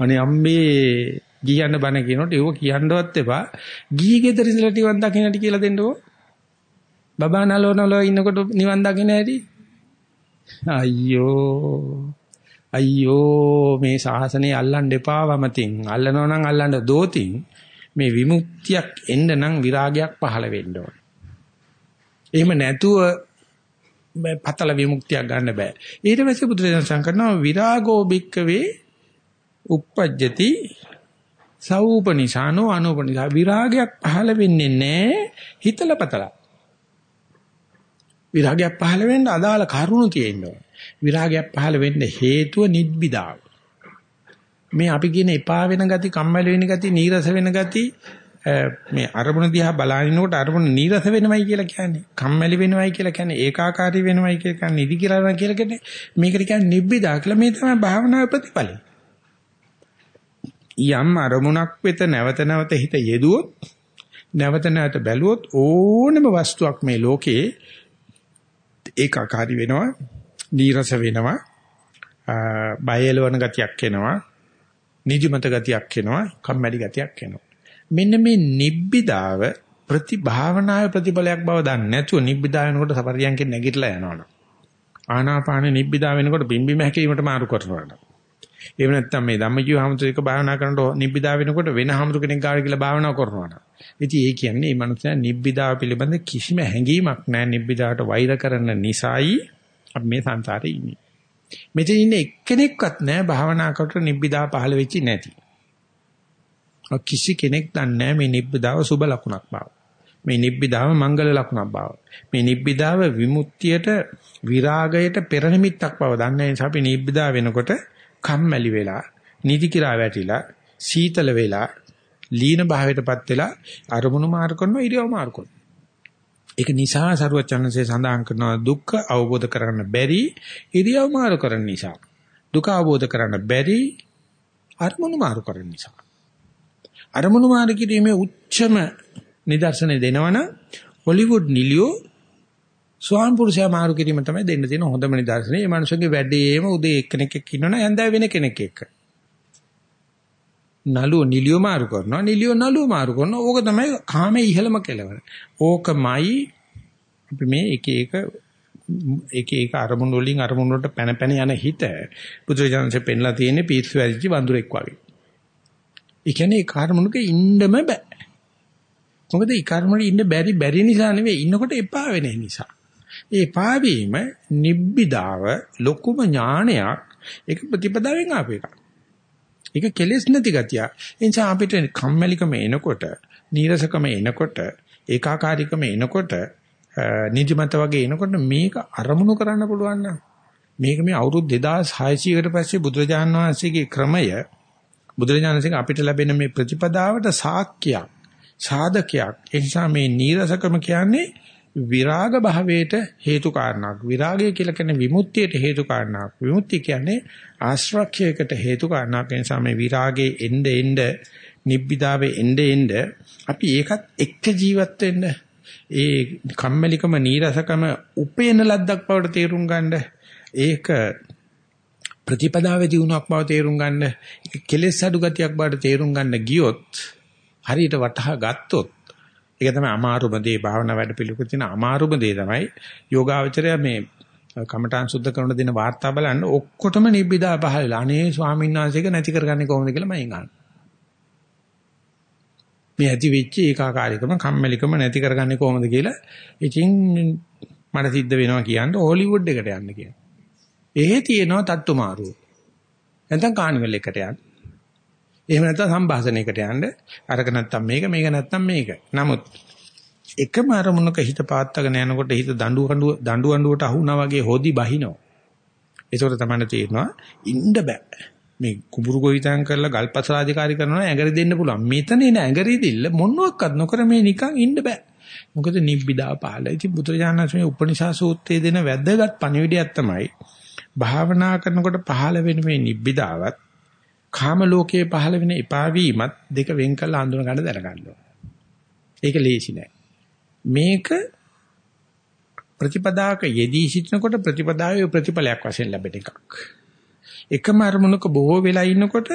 [SPEAKER 1] අනේ අම්මේ ගියන්න බන කියනකොට ඒව කියන්නවත් එපා. ගිහි ගෙදර ඉඳලා නිවන් දකින්නට කියලා දෙන්නකෝ. බබා නලවනලව ඉන්නකොට නිවන් දකින්න ඇති. අයියෝ අයියෝ මේ ශාසනය අල්ලන්න එපා වමතින්. අල්ලනවා නම් අල්ලන්න දෝතින්. මේ විමුක්තියක් එන්න නම් විරාගයක් පහළ වෙන්න ඕන. එහෙම නැතුව පතල විමුක්තියක් ගන්න බෑ. ඊට පස්සේ බුදුරජාණන් සංකරනවා විරාගෝ භික්කවේ uppajjati සවූපනිසානෝ අනූපනිසා විරාගයක් පහළ වෙන්නේ නැහැ හිතලා පතලා. විරාගයක් පහළ වෙන්න අදාළ කරුණු තියෙනවා. විරාගයක් පහළ වෙන්න හේතුව නිබ්බිදාව. මේ අපි කියන එපා වෙන ගති, කම්මැලි වෙන ගති, නීරස වෙන ගති මේ අරමුණ දිහා බලනකොට අරමුණ නීරස වෙනවයි කියලා කියන්නේ. කම්මැලි වෙනවයි කියලා කියන්නේ ඒකාකාරී වෙනවයි කියලා කියන්නේ නිදි කියලා කියලා කියන්නේ මේකට කියන්නේ නිබ්බිදා කියලා මේ තමයි භාවනාවේ ප්‍රතිඵලය. යම් අරමුණක් වෙත නැවත නැවත හිත යෙදුවොත් නැවත නැවත බැලුවොත් ඕනම වස්තුවක් මේ ලෝකේ ඒකාකාරී වෙනවා නීරස වෙනවා බයලවන ගතියක් එනවා නිදිමත ගතියක් එනවා කම්මැලි ගතියක් එනවා මෙන්න මේ නිබ්බිදාව ප්‍රතිභාවනාවේ ප්‍රතිඵලයක් බව දන්නේ නැතුව නිබ්බිදා වෙනකොට සපරියන්කේ නැගිටලා යනවනේ ආනාපාන නිබ්බිදා වෙනකොට බිම්බිම හැකීමට මාරු කරනවා එහෙම නැත්නම් මේ ධම්මජීව හැමතුරු එක භාවනා කරනකොට නිබ්බිදා වෙනකොට වෙන හැමතුරු කෙනෙක් ගාඩ කියලා භාවනා කරනවා නම්. ඉතින් ඒ කියන්නේ මේ මනුස්සයා නිබ්බිදාව පිළිබඳ කිසිම හැඟීමක් නැහැ. නිබ්බිදාවට වෛර කරන නිසායි අපි මේ සංසාරේ ඉන්නේ. මෙතන ඉන්නේ එක්කෙනෙක්වත් නැහැ භාවනා කරලා නිබ්බිදා පහළ වෙච්චි නැති. කිසි කෙනෙක් දන්නේ නැහැ මේ නිබ්බිදාව සුබ ලකුණක් බව. මේ නිබ්බිදාව මංගල ලකුණක් බව. මේ නිබ්බිදාව විමුක්තියට විරාගයට පෙර නිමිත්තක් බව දන්නේ නිසා අපි නිබ්බිදා වෙනකොට කම්මැලි වෙලා, නිදි කිරා වැටිලා, සීතල වෙලා, ලීන භාවයටපත් වෙලා අරමුණු මාරු කරනවා ඉරියව් මාරු කරනවා. ඒක නිසා සරුවචනන්සේ සඳහන් කරනවා දුක්ඛ අවබෝධ කරගන්න බැරි ඉරියව් මාරු කරන නිසා. දුක අවබෝධ කරගන්න බැරි අරමුණු මාරු කරන නිසා. අරමුණු මාරු කිරීමේ උච්චම නිදර්ශනය දෙනවනම් හොලිවුඩ් නිලියෝ ස්වාම පුරුෂයා මාරු කිරීම තමයි දෙන්න තියෙන හොඳම නිදර්ශනය. මේ මනුස්සගේ වැඩේම උදේ එක්කෙනෙක් එක්ක ඉන්නවනම් ඇඳා වෙන කෙනෙක් එක්ක. නළුව නිලියෝ මාරු කරනවා නිලියෝ නළුව මාරු කරනවා ඕක තමයි කාමයේ ඉහළම කෙලවර ඕකමයි අපි මේ එක එක එක එක අරමුණු වලින් අරමුණු වලට පැන පැන යන හිත බුදුරජාණන්සේ පෙන්ලා තියෙන්නේ පිස්සු ඇරිච්ච වඳුරෙක් වගේ. ඒ කියන්නේ ඒ කර්මණුක ඉන්නම බෑ. මොකද ඒ කර්මණු ඉන්න බැරි බැරි නිසා නෙවෙයි ඉන්නකොට එපා වෙන නිසා. ඒ පාවීම නිබ්බිදාව ලොකුම ඥානයක් ඒක ප්‍රතිපදාවෙන් ආපු එකක්. ඒක කෙලෙස් නැති ගතිය. ඒ නිසා අපිට කම්මැලිකම එනකොට, නීරසකම එනකොට, ඒකාකාරීකම එනකොට, නිදිමත වගේ එනකොට මේක අරමුණු කරන්න පුළුවන් නම් මේක මේ අවුරුදු 2600කට පස්සේ බුදුරජාන් වහන්සේගේ ක්‍රමය බුදුරජාණන්සේ අපිට ලැබෙන මේ ප්‍රතිපදාවට සාක්කයක් සාධකයක් ඒ නිසා මේ නීරසකම කියන්නේ විරාග භාවයට හේතු කාරණාවක්. විරාගය කියලා කියන්නේ විමුක්තියට හේතු කාරණාවක්. විමුක්තිය කියන්නේ ආශ්‍රක්ෂයකට හේතු කාරණාවක්. ඒ නිසා මේ විරාගේ එnde එnde නිබ්බිදාවේ එnde එnde අපි ඒකත් එක්ක ජීවත් වෙන්න ඒ කම්මැලිකම නීරසකම උපේන ලද්දක් බවට තේරුම් ගන්න ඒක ප්‍රතිපදාවේ දිනුවක් බව තේරුම් ගන්න කෙලෙස් අඩු ගතියක් බවට තේරුම් ගන්න ගියොත් හරියට වටහා ගත්තොත් ඒක තමයි අමාරුම දේ භාවනා වැඩ පිළිවෙල තියෙන අමාරුම දේ තමයි යෝගාවචරය මේ කමඨාන් සුද්ධ කරන දින වාර්තා බලන්න ඔක්කොටම නිබ්බිදා පහලලා අනේ ස්වාමීන් වහන්සේක නැති කරගන්නේ කොහොමද කියලා මම අහනවා. මේ ඇති වෙච්ච ඒකාකාරීකම කම්මැලිකම නැති කරගන්නේ කොහොමද කියලා ඉතින් මට සිද්ධ වෙනවා කියන්නේ හොලිවුඩ් එකට යන්න කියන. එහෙ තියෙනවා තට්ටු මාරුව. නැත්නම් කානිවල් එකට යන්න. එහෙම නැත්නම් සම්භාෂණයකට යන්න. අරක නැත්නම් මේක මේක නැත්නම් මේක. නමුත් එකම අරමුණක හිත පාත්තගෙන යනකොට හිත දඬු කඬුව දඬු අඬුවට අහුණා වගේ හොදි බහිනවා. ඒකට තමයි තේරෙනවා ඉන්න බෑ. මේ කුඹුරු ගොවිතැන් කරලා ගල්පස රාජකාරී කරනවා ඇඟරි දෙන්න පුළුවන්. මෙතන එන ඇඟරි දෙල්ල මොනවත් නොකර මේ නිකන් ඉන්න බෑ. මොකද නිබ්බිදා පහළ. ඉතින් බුදුරජාණන් වහන්සේ උපනිෂා සූත්‍රයේ දෙන වැදගත් පණිවිඩයක් තමයි භාවනා කරනකොට පහළ වෙන මේ නිබ්බිදාවත් කාම ලෝකයේ පහළ වෙන එපා වීමත් දෙක වෙන් කරලා හඳුන ගන්න දැනගන්න ඒක ලේසි නෑ. මේක ප්‍රතිපදාක යෙදී සිටිනකොට ප්‍රතිපදාවේ ප්‍රතිඵලයක් වශයෙන් ලැබෙන එකක්. එකම අරමුණක බොහෝ වෙලා ඉන්නකොට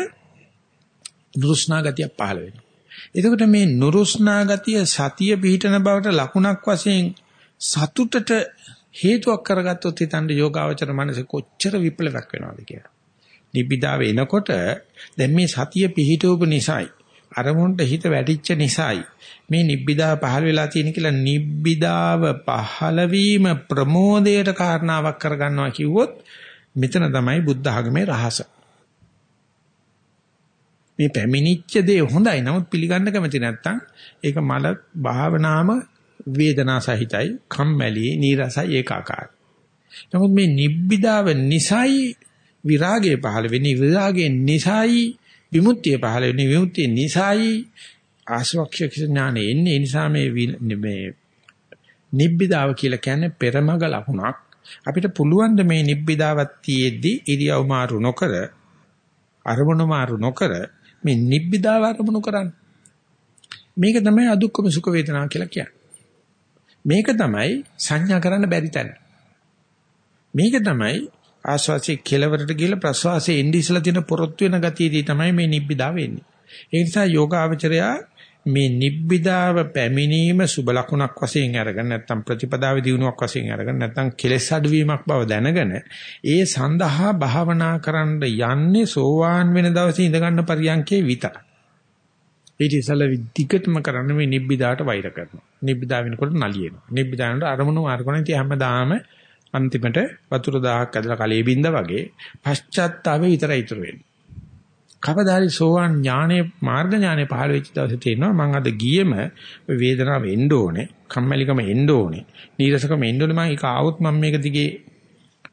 [SPEAKER 1] නුරුස්නා ගතිය පහළ වෙනවා. එතකොට මේ නුරුස්නා ගතිය සතිය පිහිටන බවට ලකුණක් වශයෙන් සතුටට හේතුවක් කරගත්තොත් හිතන්න යෝගාවචර මනසේ කොච්චර විප්ලවයක් වෙනවද කියලා. නිබ්බිදාව එනකොට දැන් මේ සතිය පිහිටවපු නිසායි අරමුණට හිත වැටිච්ච නිසායි මේ නිබ්බිදාව පහළ වෙලා තියෙන කියලා නිබ්බිදාව පහළ වීම ප්‍රමෝදයට කාරණාවක් කරගන්නවා කිව්වොත් මෙතන තමයි බුද්ධ ආගමේ රහස. මේ පැමිණිච්ච දේ හොඳයි නමුත් පිළිගන්න කැමති නැත්නම් ඒක මල භාවනාම වේදනා සහිතයි කම්මැලි නීරසයි ඒකාකාරයි. නමුත් මේ නිබ්බිදාව නිසයි විරාගය පහළ වෙන්නේ විරාගයෙන් නිසයි විමුක්තිය පහළ වෙන්නේ විමුක්තිය නිසයි. ආශ්‍රක්ෂක ඥානෙ එන්නේ. ඒ නිසා මේ මේ නිබ්බිදාව කියලා කියන්නේ පෙරමග ලකුණක්. අපිට පුළුවන් මේ නිබ්බිදාවත් තියේදී ඉරියව් මාරු නොකර අරමුණු මාරු නොකර මේ නිබ්බිදාව අරමුණු කරන්න? මේක තමයි අදුක්කම සුඛ වේදනා කියලා කියන්නේ. මේක තමයි සංඥා කරන්න බැරි තැන. මේක තමයි ආස්වාසිය කෙලවරට ගිහලා ප්‍රසවාසයේ එන්නේ ඉස්සලා තියෙන පොරොත්තු වෙන ගතියදී තමයි මේ නිබ්බිදාව එන්නේ ඒ නිසා යෝගාවචරයා මේ නිබ්බිදාව පැමිණීම සුබ ලකුණක් වශයෙන් අරගෙන නැත්නම් ප්‍රතිපදාවේ දිනුවක් වශයෙන් අරගෙන නැත්නම් කෙලෙස් අඩුවීමක් බව දැනගෙන ඒ සඳහා භාවනා කරන්න යන්නේ සෝවාන් වෙන දවසේ ඉඳ ගන්න පරියන්කේ විතරයි. ඊට ඉස්සෙල්ලා විදිකටම කරන්න මේ නිබ්බිදාට වෛර කරනවා. නිබ්බිදා වෙනකොට නලියනවා. නිබ්බිදානට අරමුණු මාර්ගණ ඉතින් හැමදාම අන්තිමට වතුර දහහක් ඇදලා කලයේ බින්ද වගේ පශ්චාත්තාපේ විතරයි ඉතුරු වෙන්නේ. කවදාරි සෝවාන් ඥානේ මාර්ග ඥානේ පහළ වෙච්ච දවසේ තේරෙනවා මම අද ගියේම වේදනාව එන්න ඕනේ කම්මැලිකම එන්න ඕනේ නීරසකම එන්න ඕනේ මම ඒක ආවොත් මම මේක දිගේ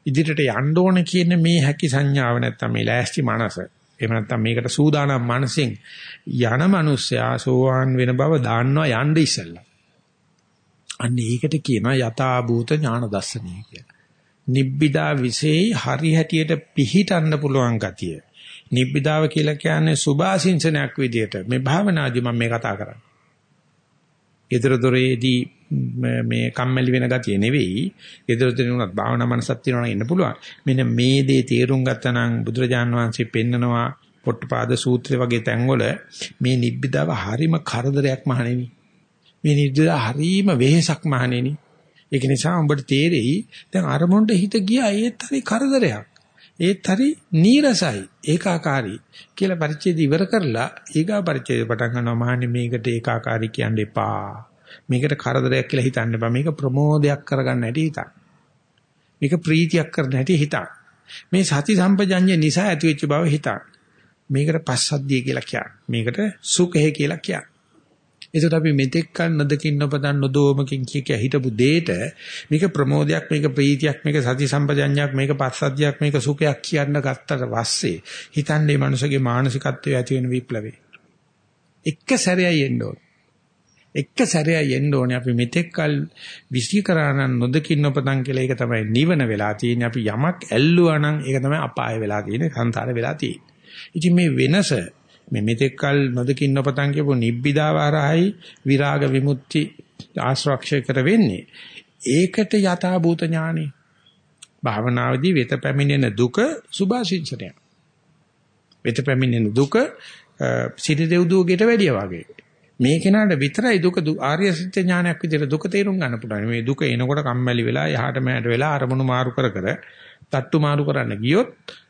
[SPEAKER 1] ඉදිරියට යන්න ඕනේ කියන මේ හැකි සංඥාව නැත්තම් මේ ලෑස්ති මනස එහෙම නැත්තම් මේකට සූදානම් මනසෙන් යන මිනිස්සයා සෝවාන් වෙන බව දාන්නවා යන්න ඉස්සෙල්ලා අන්න ඒකට කියනවා යථා භූත ඥාන දර්ශනය කියලා නිබ්බිදා විශේෂ හරි හැටියට පිහිටන්න පුළුවන් ගතිය නිබ්බිදාව කියලා කියන්නේ සුභාසින්සනයක් විදියට මේ භාවනාදී මම මේ කතා කරන්නේ. ඊතර දොරේදී මේ කම්මැලි වෙන ගතිය නෙවෙයි. ඊතර දොරේ උනත් භාවනා මනසක් තියෙනවා ඉන්න පුළුවන්. මෙන්න මේ දේ තේරුම් ගත්තා නම් බුදුරජාන් වහන්සේ පෙන්නනවා පොට්ටපාද සූත්‍රය වගේ තැන්වල මේ නිබ්බිදාව හරීම කරදරයක් මහණෙනි. මේ නිබ්බිදාව හරීම වෙහෙසක් මහණෙනි. ඒක නිසා උඹට තේරෙයි දැන් අරමුණට හිත ගියා ඒත් හරි කරදරයක්. ඒත් හරි නීරසයි ඒකාකාරී කියලා පරිච්ඡේද ඉවර කරලා ඊගා පරිච්ඡේද පටන් ගන්නවා මහන්නේ මේකට ඒකාකාරී කියන්න එපා. මේකට කරදරයක් කියලා හිතන්න එපා. මේක ප්‍රමෝදයක් කරගන්න හැටි හිතන්න. මේක ප්‍රීතියක් කරන්න හැටි හිතන්න. මේ සති සම්පජඤ්ඤය නිසා ඇතිවෙච්ච බව හිතන්න. මේකට පස්සද්ධිය කියලා කියන්නේ. මේකට සුඛය කියලා කියන්නේ. ඒකට අපි මෙතෙක් කල නොදකින් නොපතන් නොදෝමකින් කිය හිටපු දෙයට මේක ප්‍රමෝදයක් මේක ප්‍රීතියක් මේක සති සම්පජඤ්ඤයක් මේක පස්සද්ධියක් මේක සුඛයක් කියන්න ගත්තට පස්සේ හිතන්නේ මනුස්සගේ මානසිකත්වයේ ඇති වෙන විප්ලවේ එක සැරයයි එන්න ඕන. එක සැරයයි එන්න ඕනේ. අපි මෙතෙක් කල විශ්ී කරා නම් නොදකින් නොපතන් කියලා ඒක තමයි නිවන වෙලා තියෙන්නේ. අපි යමක් ඇල්ලුවා නම් ඒක තමයි අපාය වෙලා තියෙන්නේ සංසාර වෙලා තියෙන්නේ. ඉතින් මේ වෙනස මේ මෙතෙක්කල් නොදකින් නොපතන් කියපු නිබ්බිදා වරහයි විරාග විමුක්ති ආශ්‍රක්ෂය කර වෙන්නේ. ඒකට යථා භූත ඥානෙ. භාවනාවේදී වෙත පැමිණෙන දුක සුභාසින්චනය වෙත පැමිණෙන දුක සිටි දෙව්දුවකට වැඩිය වගේ. මේ කෙනාට විතරයි දුක ආර්ය සත්‍ය ඥානයක් විදිහට දුක තේරුම් ගන්න පුළුවන්. මේ දුක එනකොට කම්මැලි වෙලා යහට මෑට වෙලා අරමුණු මාරු කර කර තට්ටු මාරු කරන්න ගියොත්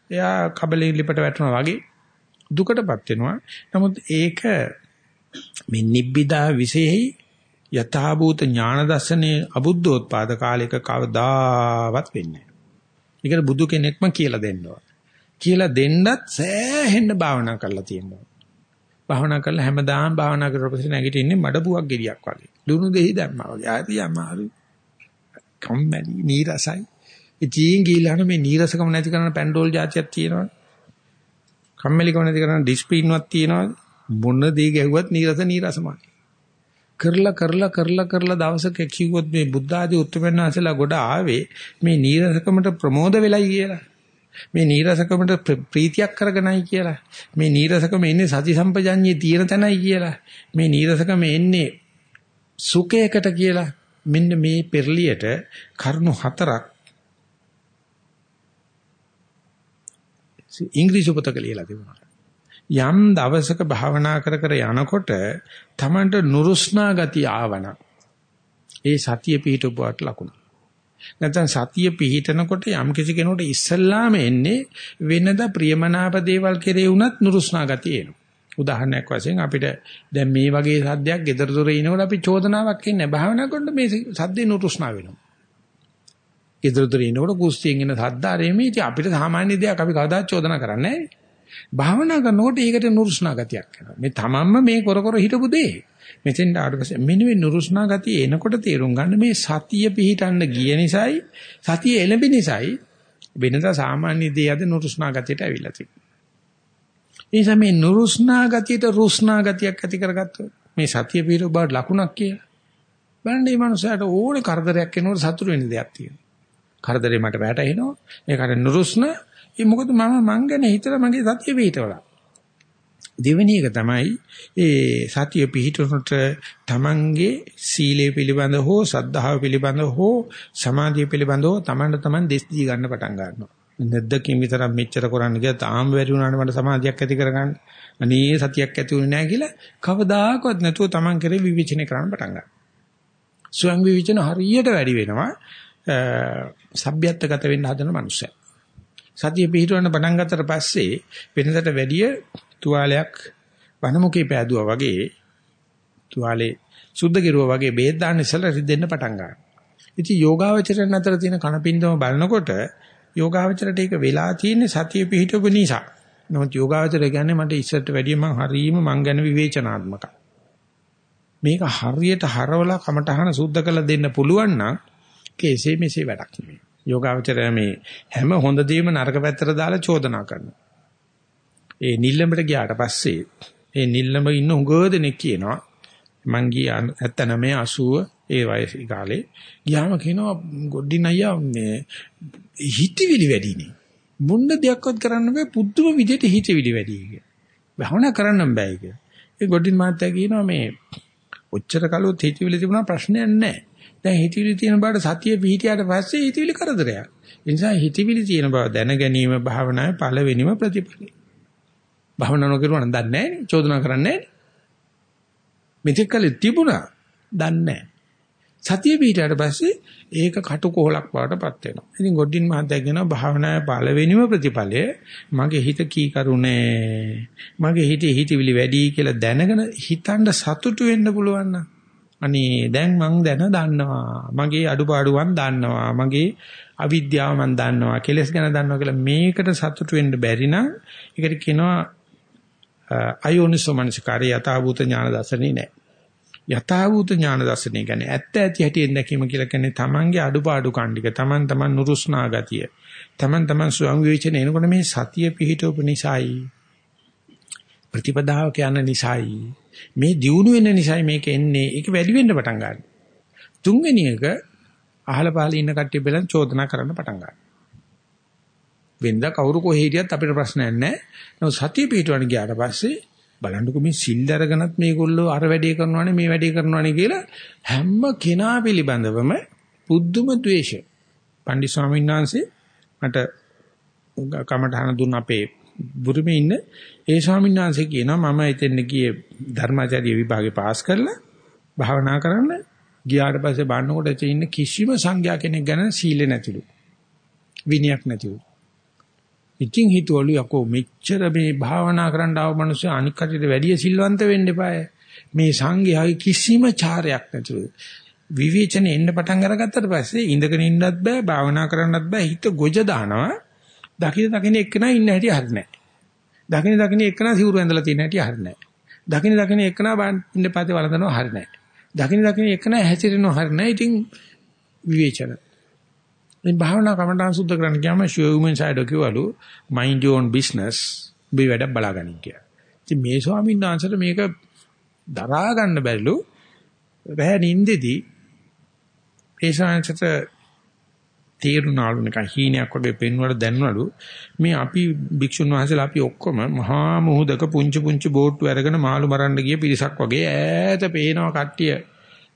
[SPEAKER 1] එයා කබලෙන් ලිපට වැටෙනවා වගේ දුකටපත් වෙනවා. නමුත් ඒක මේ නිබ්බිදා විශේෂයි යථාභූත ඥාන දර්ශනේ අබුද්ධෝත්පාද කාලයක කවදාවත් වෙන්නේ නැහැ. ඒකට බුදු කෙනෙක්ම කියලා දෙන්නවා. කියලා දෙන්නත් සෑහෙන්න භාවනා කරලා තියෙනවා. භාවනා කරලා හැමදාම භාවනා කරපස්සේ නැගිටින්නේ මඩපුවක් ගෙඩියක් වගේ. ලුණු දෙහි දැම්මා වගේ. ආදී අමාරු. කම්මැලි නීරසයි. ඉතින් ගිහිල්ලා මේ නීරසකම නැති කරන පැන්ඩෝල් જાතියක් තියෙනවා. කම්මැලිකම නැති කරන ඩිස්ප්ලින්වත් තියෙනවා. මොන දේ ගැහුවත් නීරස නීරසමයි. කරලා කරලා කරලා කරලා දවසක කිව්වොත් මේ බුද්ධ ආදී උත්තරමන් වහන්සේලා ගොඩ ආවේ මේ නීරසකමට ප්‍රමෝද වෙලයි කියලා. මේ නීරසකමට ප්‍රීතියක් කරගෙනයි කියලා. මේ නීරසකම එන්නේ සති සම්පජඤ්ඤේ තියෙන තැනයි කියලා. මේ නීරසකම එන්නේ සුඛයකට කියලා. මෙන්න මේ පෙරලියට කරුණු හතරක් ඉංග්‍රීසි පොතක ලියලා තිබුණා. යම් දවසක භාවනා කර කර යනකොට තමන්ට නුරුස්නා ගතිය ආවනම් ඒ සතිය පිහිටුවාට ලකුණු. නැත්නම් සතිය පිහිටනකොට යම් කිසි කෙනෙකුට ඉස්සල්ලාම එන්නේ වෙනද ප්‍රියමනාප දේවල් කෙරේ වුණත් නුරුස්නා ගතිය එනවා. උදාහරණයක් වශයෙන් අපිට දැන් මේ වගේ සද්දයක් gedara dore ඉනකොට අපි චෝදනාවක් එන්නේ භාවනා කරනකොට මේ සද්දේ නුරුස්නා වෙනවා. Gedara dore ඉනකොට කුස්තියෙන් එන සද්ද ආරෙමේ ඉතින් අපිට සාමාන්‍ය දෙයක් අපි කවදාත් චෝදනා කරන්නේ නැහැ. භාවනා කරනකොට ඒකට නුරුස්නා ගතියක් එනවා. මේ තමන්ම මේ කර කර හිටපු දේ. මෙතෙන් ආවට පස්සේ මෙන්න මේ නුරුස්නා ගතිය එනකොට තේරුම් ගන්න මේ සතිය පිහිටන්න ගිය නිසායි සතිය එළඹි නිසායි වෙනදා සාමාන්‍ය දේ අද නුරුස්නා ගතියට ඇවිල්ලා තියෙනවා. ඒ නිසා මේ නුරුස්නා ගතියට රුස්නා ගතියක් ඇති කරගත්තොත් මේ සතිය පිහිටු බවට ලකුණක් කියලා. බලන්න මේ මනුස්සයාට ඕනේ කරදරයක් එනකොට සතුටු වෙන්න දෙයක් තියෙනවා. කරදරේ මට වැටහෙනවා. ඒකට නුරුස්නා ඒ මොකද මම මං ගැන හිතලා මගේ සතිය පිහිටවලා. දෙවෙනි එක තමයි ඒ සතිය පිහිටුනට තමන්ගේ සීලය පිළිබඳ හෝ සද්ධාව පිළිබඳ හෝ සමාධිය පිළිබඳ හෝ තමන්ට තමන් දෙස් දී ගන්න පටන් ගන්නවා. නැද්දකින් විතරක් මෙච්චර කරන්න ගියා තාම බැරි වුණාට මට සමාධියක් ඇති කරගන්න. අනේ සතියක් ඇති වුණේ නැහැ කියලා කවදාකවත් නැතුව තමන් කරේ විවිචනය කරන්න පටන් ගන්නවා. ස්වයං විවිචන හරියට වැඩි වෙනවා. සભ્યත්වගත වෙන්න හදන මනුස්සයා. සතිය පිහිටවන්න පටන් ගත්තට පස්සේ වෙනදට වැඩිය තුවාලයක් වනමුකේ පෑදුවා වගේ තුවාලේ සුද්ධ කෙරුවා වගේ බේත් දාන්න ඉස්සලා රිදෙන්න පටන් ගන්නවා. ඉතින් යෝගාවචරයන් අතර තියෙන කණපින්දම බලනකොට යෝගාවචරයට ඒක වෙලා තියෙන්නේ සතිය පිහිටවපු නිසා. නමුත් යෝගාවචරය කියන්නේ මට ඉස්සරට වැඩිය මං හරීම මං ගැන විවේචනාත්මකයි. මේක හරියට හරවලා කමටහන සුද්ධ කරලා දෙන්න පුළුවන් නම් කේසේ මෙසේ වැඩක් නෙමෙයි. යෝගාවචරය මේ හැම හොඳ දේම නරක පැත්තට දාලා චෝදනා කරනවා. ඒ නිල්ලඹට ගියාට පස්සේ ඒ නිල්ලඹ ඉන්න උගව දෙනෙක් කියනවා මං ගියා 79 80 ඒ වයසේ කාලේ ගියාම කියනවා ගොඩින් අයියා මේ හිතවිලි වැඩිනේ. මුන්න දෙයක්වත් කරන්න බෑ පුදුම විදිහට හිතවිලි වැඩි කිය. භවනා කරන්න බෑ කිය. ඒ ගොඩින් මාත්‍යා කියනවා මේ ඔච්චර කලොත් හිතවිලි තිබුණා ප්‍රශ්නයක් නැහැ. දැන් හිතවිලි තියෙන බාට සතිය පිහිටියට පස්සේ හිතවිලි කරදරයක්. ඒ නිසා හිතවිලි තියෙන බව දැන ගැනීම භාවනාවේ පළවෙනිම ප්‍රතිපලයි. භාවනා නොකරුවා නම් දන්නේ නැහැ නේ. චෝදනා කරන්නේ නැහැ. මෙතෙක් කල තිබුණා දන්නේ නැහැ. සතිය පිහිටියට පස්සේ ඒක කටුකොහලක් වඩටපත් වෙනවා. ඉතින් ගොඩින් මහත්තයා කියනවා භාවනාවේ පළවෙනිම ප්‍රතිඵලය මගේ හිත කී කරුණේ. මගේ හිතේ හිතවිලි වැඩි කියලා දැනගෙන හිතන්න සතුටු වෙන්න පුළුවන් නම් අනේ දැන් මං දැන දන්නවා. මගේ අඩුපාඩුවන් දන්නවා. මගේ අවිද්‍යාව මං දන්නවා. කෙලස් ගැන දන්නවා කියලා මේකට සතුටු වෙන්න බැරි නම් ඒකට කියනවා අයෝනිසෝ මනසිකාරය යථාභූත ඥාන දර්ශනේ නෑ. යථාභූත ඥාන දර්ශනේ කියන්නේ ඇත්ත ඇති හැටි දැකීම කියලා කියන්නේ තමන්ගේ අඩුපාඩු කණ්ඩික තමන් තමන් නුරුස්නා ගතිය. තමන් තමන් ස්වයං විචන එනකොට මේ සතිය පිහිටවපු නිසායි ප්‍රතිපදාවක යන නිසායි මේ දියුණු වෙන නිසායි මේක එන්නේ. ඒක වැඩි වෙන්න පටන් ගන්නවා. තුන්වෙනි එක අහල පහල ඉන්න කට්ටිය බලන් චෝදනා කරන්න පටන් ගන්නවා. වෙනද කවුරු කොහේ හිටියත් අපිට ප්‍රශ්නයක් නැහැ. නමුත් සතිය පිටවන ගියාට පස්සේ බලන්නකො මේ සිල් අරගෙනත් මේගොල්ලෝ අර වැඩේ කරනවානේ මේ වැඩේ කරනවානේ කියලා හැම කෙනා පිළිබඳවම පුදුම ද්වේෂය. පණ්ඩිත ස්වාමීන් වහන්සේ මට කමඨහන දුන්න අපේ බුරුමේ ඉන්න ඒ ස්වාමීන් වහන්සේ කියනවා මම එතෙන් ගියේ ධර්මාචාර්ය විභාගේ පාස් කරලා භාවනා කරන්න ගියාට පස්සේ බannකොට එතේ ඉන්න කිසිම සංඝයා කෙනෙක් ගැන සීල නැතිලු. විනයක් නැතිලු. ඉතින් හිතුවලු යකෝ මෙච්චර මේ භාවනා කරන්න ආව මිනිස්සු අනික් කටියට වැඩිය සිල්වන්ත වෙන්න එපාය. මේ සංඝයාගේ කිසිම චාරයක් නැතුව විවේචනේ එන්න පටන් අරගත්තට පස්සේ ඉඳගෙන ඉන්නත් බෑ භාවනා කරන්නත් බෑ හිත ගොජ දානවා දකින දකින එක්කනා ඉන්න හැටි හරිනේ දකින දකින එක්කනා සිවුරු ඇඳලා තියෙන හැටි හරිනේ දකින දකින එක්කනා ඉන්න පාතේ වළඳනවා හරිනේ දකින දකින එක්කනා හැසිරෙනවා හරිනේ ඉතින් විවේචන. මේ භාවනා කමඨාන් සුද්ධ කරන්න ගියාම ෂුවුමන් සයිඩ් කිව්වලු මයින්ඩ් යෝර් ඕන් බිස්නස් මේ වැඩ බලාගන්න කියලා. ඉතින් මේ ස්වාමීන් වහන්සේට මේක දරා ගන්න බැරිලු. රැහැ නින්දෙදී. ඒ ශාන්සත තීරුණාලු නිකන් හීනයක් වගේ පෙන්වල දැන්වලු. මේ අපි භික්ෂුන් වහන්සේලා අපි ඔක්කොම මහා මුහුදක පුංචි පුංචි බෝට්ටු අරගෙන මාළු මරන්න ගිය පිරිසක් වගේ ඈත පේනවා කට්ටිය.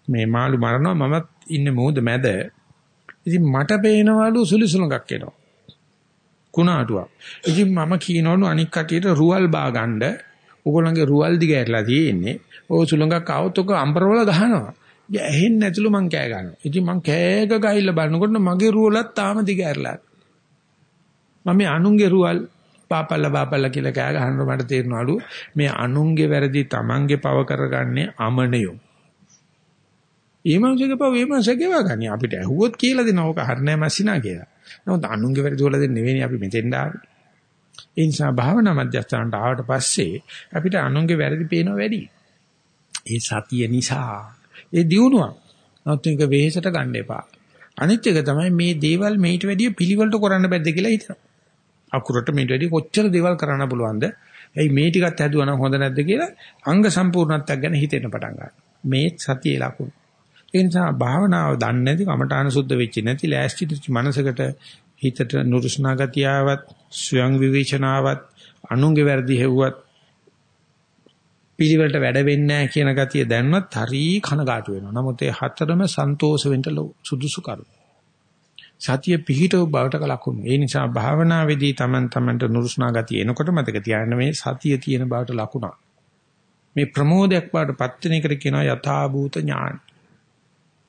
[SPEAKER 1] මේ මාළු මරනවා මමත් ඉන්නේ මුහුද මැද. ඉතින් මට පේනවලු සුලිසුලඟක් එනවා. කුණාටුවක්. ඉතින් මම කියනවලු අනික් කටියට රුවල් බා ගන්න උගලන්ගේ රුවල් දිග ඇරලා තියෙන්නේ. ඕ සුලඟක් આવොත් ඔක අම්බරවල ගහනවා. ඇහෙන්නේ නැතුළු මං කෑ ගන්නවා. ඉතින් මං කෑග ගහිල්ල බලනකොට මගේ රුවලත් තාම දිග ඇරලා. මම මේ අනුන්ගේ රුවල් පාපල්ල පාපල්ල කියලා කෑ ගහනකොට මට තේරෙනවලු මේ අනුන්ගේ වැරදි තමන්ගේ පව කරගන්නේ අමනයෝ. ඊමංසගේ පව ඊමංසගේ වගන්නේ අපිට ඇහුවොත් කියලා දෙනවා. ඕක හරිනෑ මැසිනා කියලා. නමුත් අනුන්ගේ වැරදි වල දෙන්නේ නෙවෙයි අපි මෙතෙන් ආවේ. ඒ නිසා භාවනා මධ්‍යස්ථානට ආවට පස්සේ අපිට අනුන්ගේ වැරදි පේනවා වැඩි. ඒ සතිය නිසා ඒ දියුණුවක්. නමුත් මේක වෙහෙසට ගන්න එපා. අනිත් එක තමයි මේ දේවල් මේට වැඩිය පිළිවෙලට කරන්න බැද්ද කියලා හිතනවා. අකුරට මේට වැඩිය කොච්චර දේවල් කරන්න පුළුවන්ද? එයි මේ ටිකත් හැදුවා නම් හොඳ නැද්ද කියලා අංග සම්පූර්ණත්වයක් ගැන හිතෙන්න පටන් ගන්නවා. මේ සතියේ ලකුණු. ඒ නිසා භාවනාව දන්නේ නැති කමඨාන සුද්ධ වෙච්ච නැති ලෑස්ති මනසකට හිතට නුරුස්නා ගතියාවත් ස්වයං විවේචනාවත් අනුන්ගේ වැරදි හෙව්වත් පිළිවෙලට වැඩ වෙන්නේ නැහැ කියන ගතිය දැන්වත් හරි කනගාටු වෙනවා. නමුත් ඒ හතරම සන්තෝෂ වෙන්න සුදුසු කරු. සතිය පිහිටව බවට ලකුණු. ඒ නිසා භාවනාවේදී Taman Tamanට නුරුස්නා ගතිය එනකොට මතක තියාගන්න මේ සතිය තියෙන බවට ලකුණක්. මේ ප්‍රමෝදයක් බවට පත් වෙන එකට කියනවා යථා භූත ඥාන.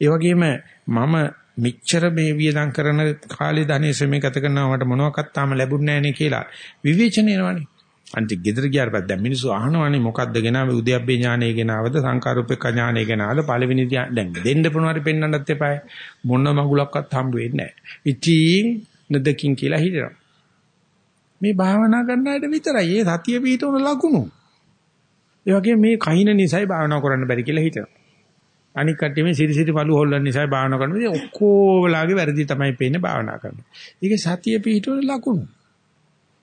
[SPEAKER 1] ඒ වගේම මම මෙච්චර මේ වියදම් කරන කාලේ ධනෙ සෙමේ ගත කරනවා මට මොනවාක්වත් තාම ලැබුණ නැහැ නේ කියලා විවේචනය එනවනේ. අන්ති ගෙදර ගියාට පස්සේ දැන් මිනිස්සු අහනවානේ මොකද්ද ගෙනාවේ උද්‍යප්පේ ඥානය ගෙනාවද සංකාරූපේක ඥානය ගෙනාවද පළවෙනි දැන් දෙන්න පුණාරි පෙන්වන්නත් එපායි මොන මගුලක්වත් හම්බ වෙන්නේ නැහැ. ඉතින් නදකින් කියලා හිතනවා. මේ භාවනා කරන අයට විතරයි ඒ සතිය පිටවන ලකුණු. ඒ වගේ මේ කහින නිසයි භාවනා කරන්න බැරි කියලා හිතනවා. අනික් කට්ටිය මේ සිරි සිරි පළු හොල්ලන නිසා භාවනා කරනවා. ඔක්කොමලාගේ වැරදි තමයි පේන්නේ භාවනා කරනවා. ඒක සතිය පිටවන ලකුණු.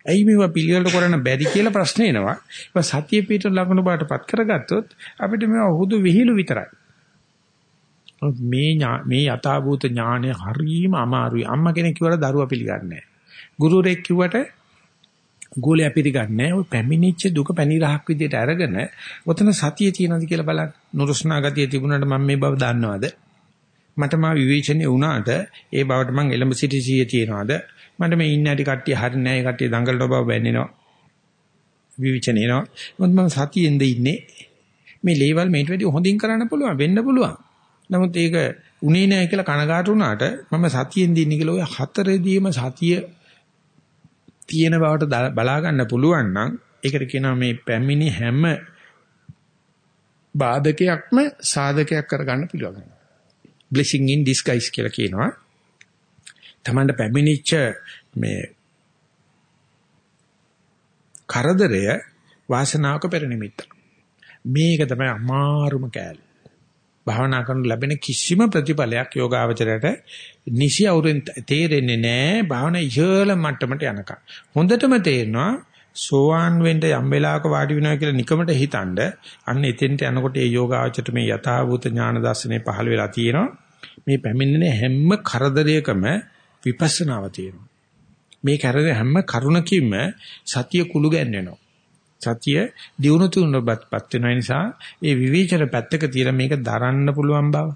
[SPEAKER 1] ඇයි මේවා පිළිවෙලට කරන්න බැරි කියලා ප්‍රශ්න එනවා. ඒක සතිය පිට ලකුණු බාටපත් කරගත්තොත් අපිට මේවා හුදු විහිළු විතරයි. මේ මේ යථාභූත ඥානය හරීම අමාරුයි. අම්මා කෙනෙක් කිව්වට දරුවා පිළිගන්නේ නැහැ. ගුරුරෙක් කිව්වට ගෝලයා පිළිගන්නේ නැහැ. ඔය පැමිණිච්ච දුක පැනිරහක් විදියට අරගෙන ඔතන සතිය තියෙනවද කියලා බලන්න. නුරුස්නා ගතිය තිබුණාට මම මේ බව දන්නවද? මට මා විවේචනය වුණාට ඒ බවට මං එළඹ සිටි සිහිය තියනවාද? මට මේ ඉන්න ඇටි කට්ටිය හරිනේ නැහැ. ඒ කට්ටිය දඟලන බව වැන්නේනවා. විවිචන එනවා. මොකද මම සතියෙන්ද ඉන්නේ. මේ ලේවල් මේට වැඩි හොඳින් කරන්න පුළුවන් වෙන්න පුළුවන්. නමුත් ඒක උනේ නැහැ කියලා කනගාටු වුණාට මම සතියෙන්ද ඉන්නේ කියලා ඔය හතරේදීම සතිය තියෙන බවට බලා ගන්න පුළුවන් නම් ඒකට කියනවා මේ පැමිණි හැම බාධකයක්ම සාධකයක් කරගන්න පුළුවන්. blessing in disguise කියලා කියනවා. Tamanda පැමිණිච්ච මේ කරදරය වාසනාවක පෙර නිමිත්ත. මේක තමයි අමාරුම කෑල්ල. භාවනා කරන ලැබෙන කිසිම ප්‍රතිඵලයක් යෝගාවචරයට නිසි අවුරෙන් තේරෙන්නේ නැහැ භාවනා ඉහළ මට්ටමට යනකම්. හොඳටම තේරෙනවා සෝවාන් වෙන්න යම් වෙලාවක වාඩි වෙනවා කියලා නිකමට හිතනද අන්න එතෙන්ට යනකොට ඒ යෝගාවචරයට මේ යථාභූත ඥාන දර්ශනේ පහළ වෙලා තියෙනවා. මේ පැමිණෙන හැම කරදරයකම විපස්සනාව තියෙනවා. මේ කරන හැම කරුණකින්ම සතිය කුළු ගැන්වෙනවා. සතිය දියුණු තුනපත් වෙන නිසා ඒ විවේචන පැත්තක තියලා මේක දරන්න පුළුවන් බව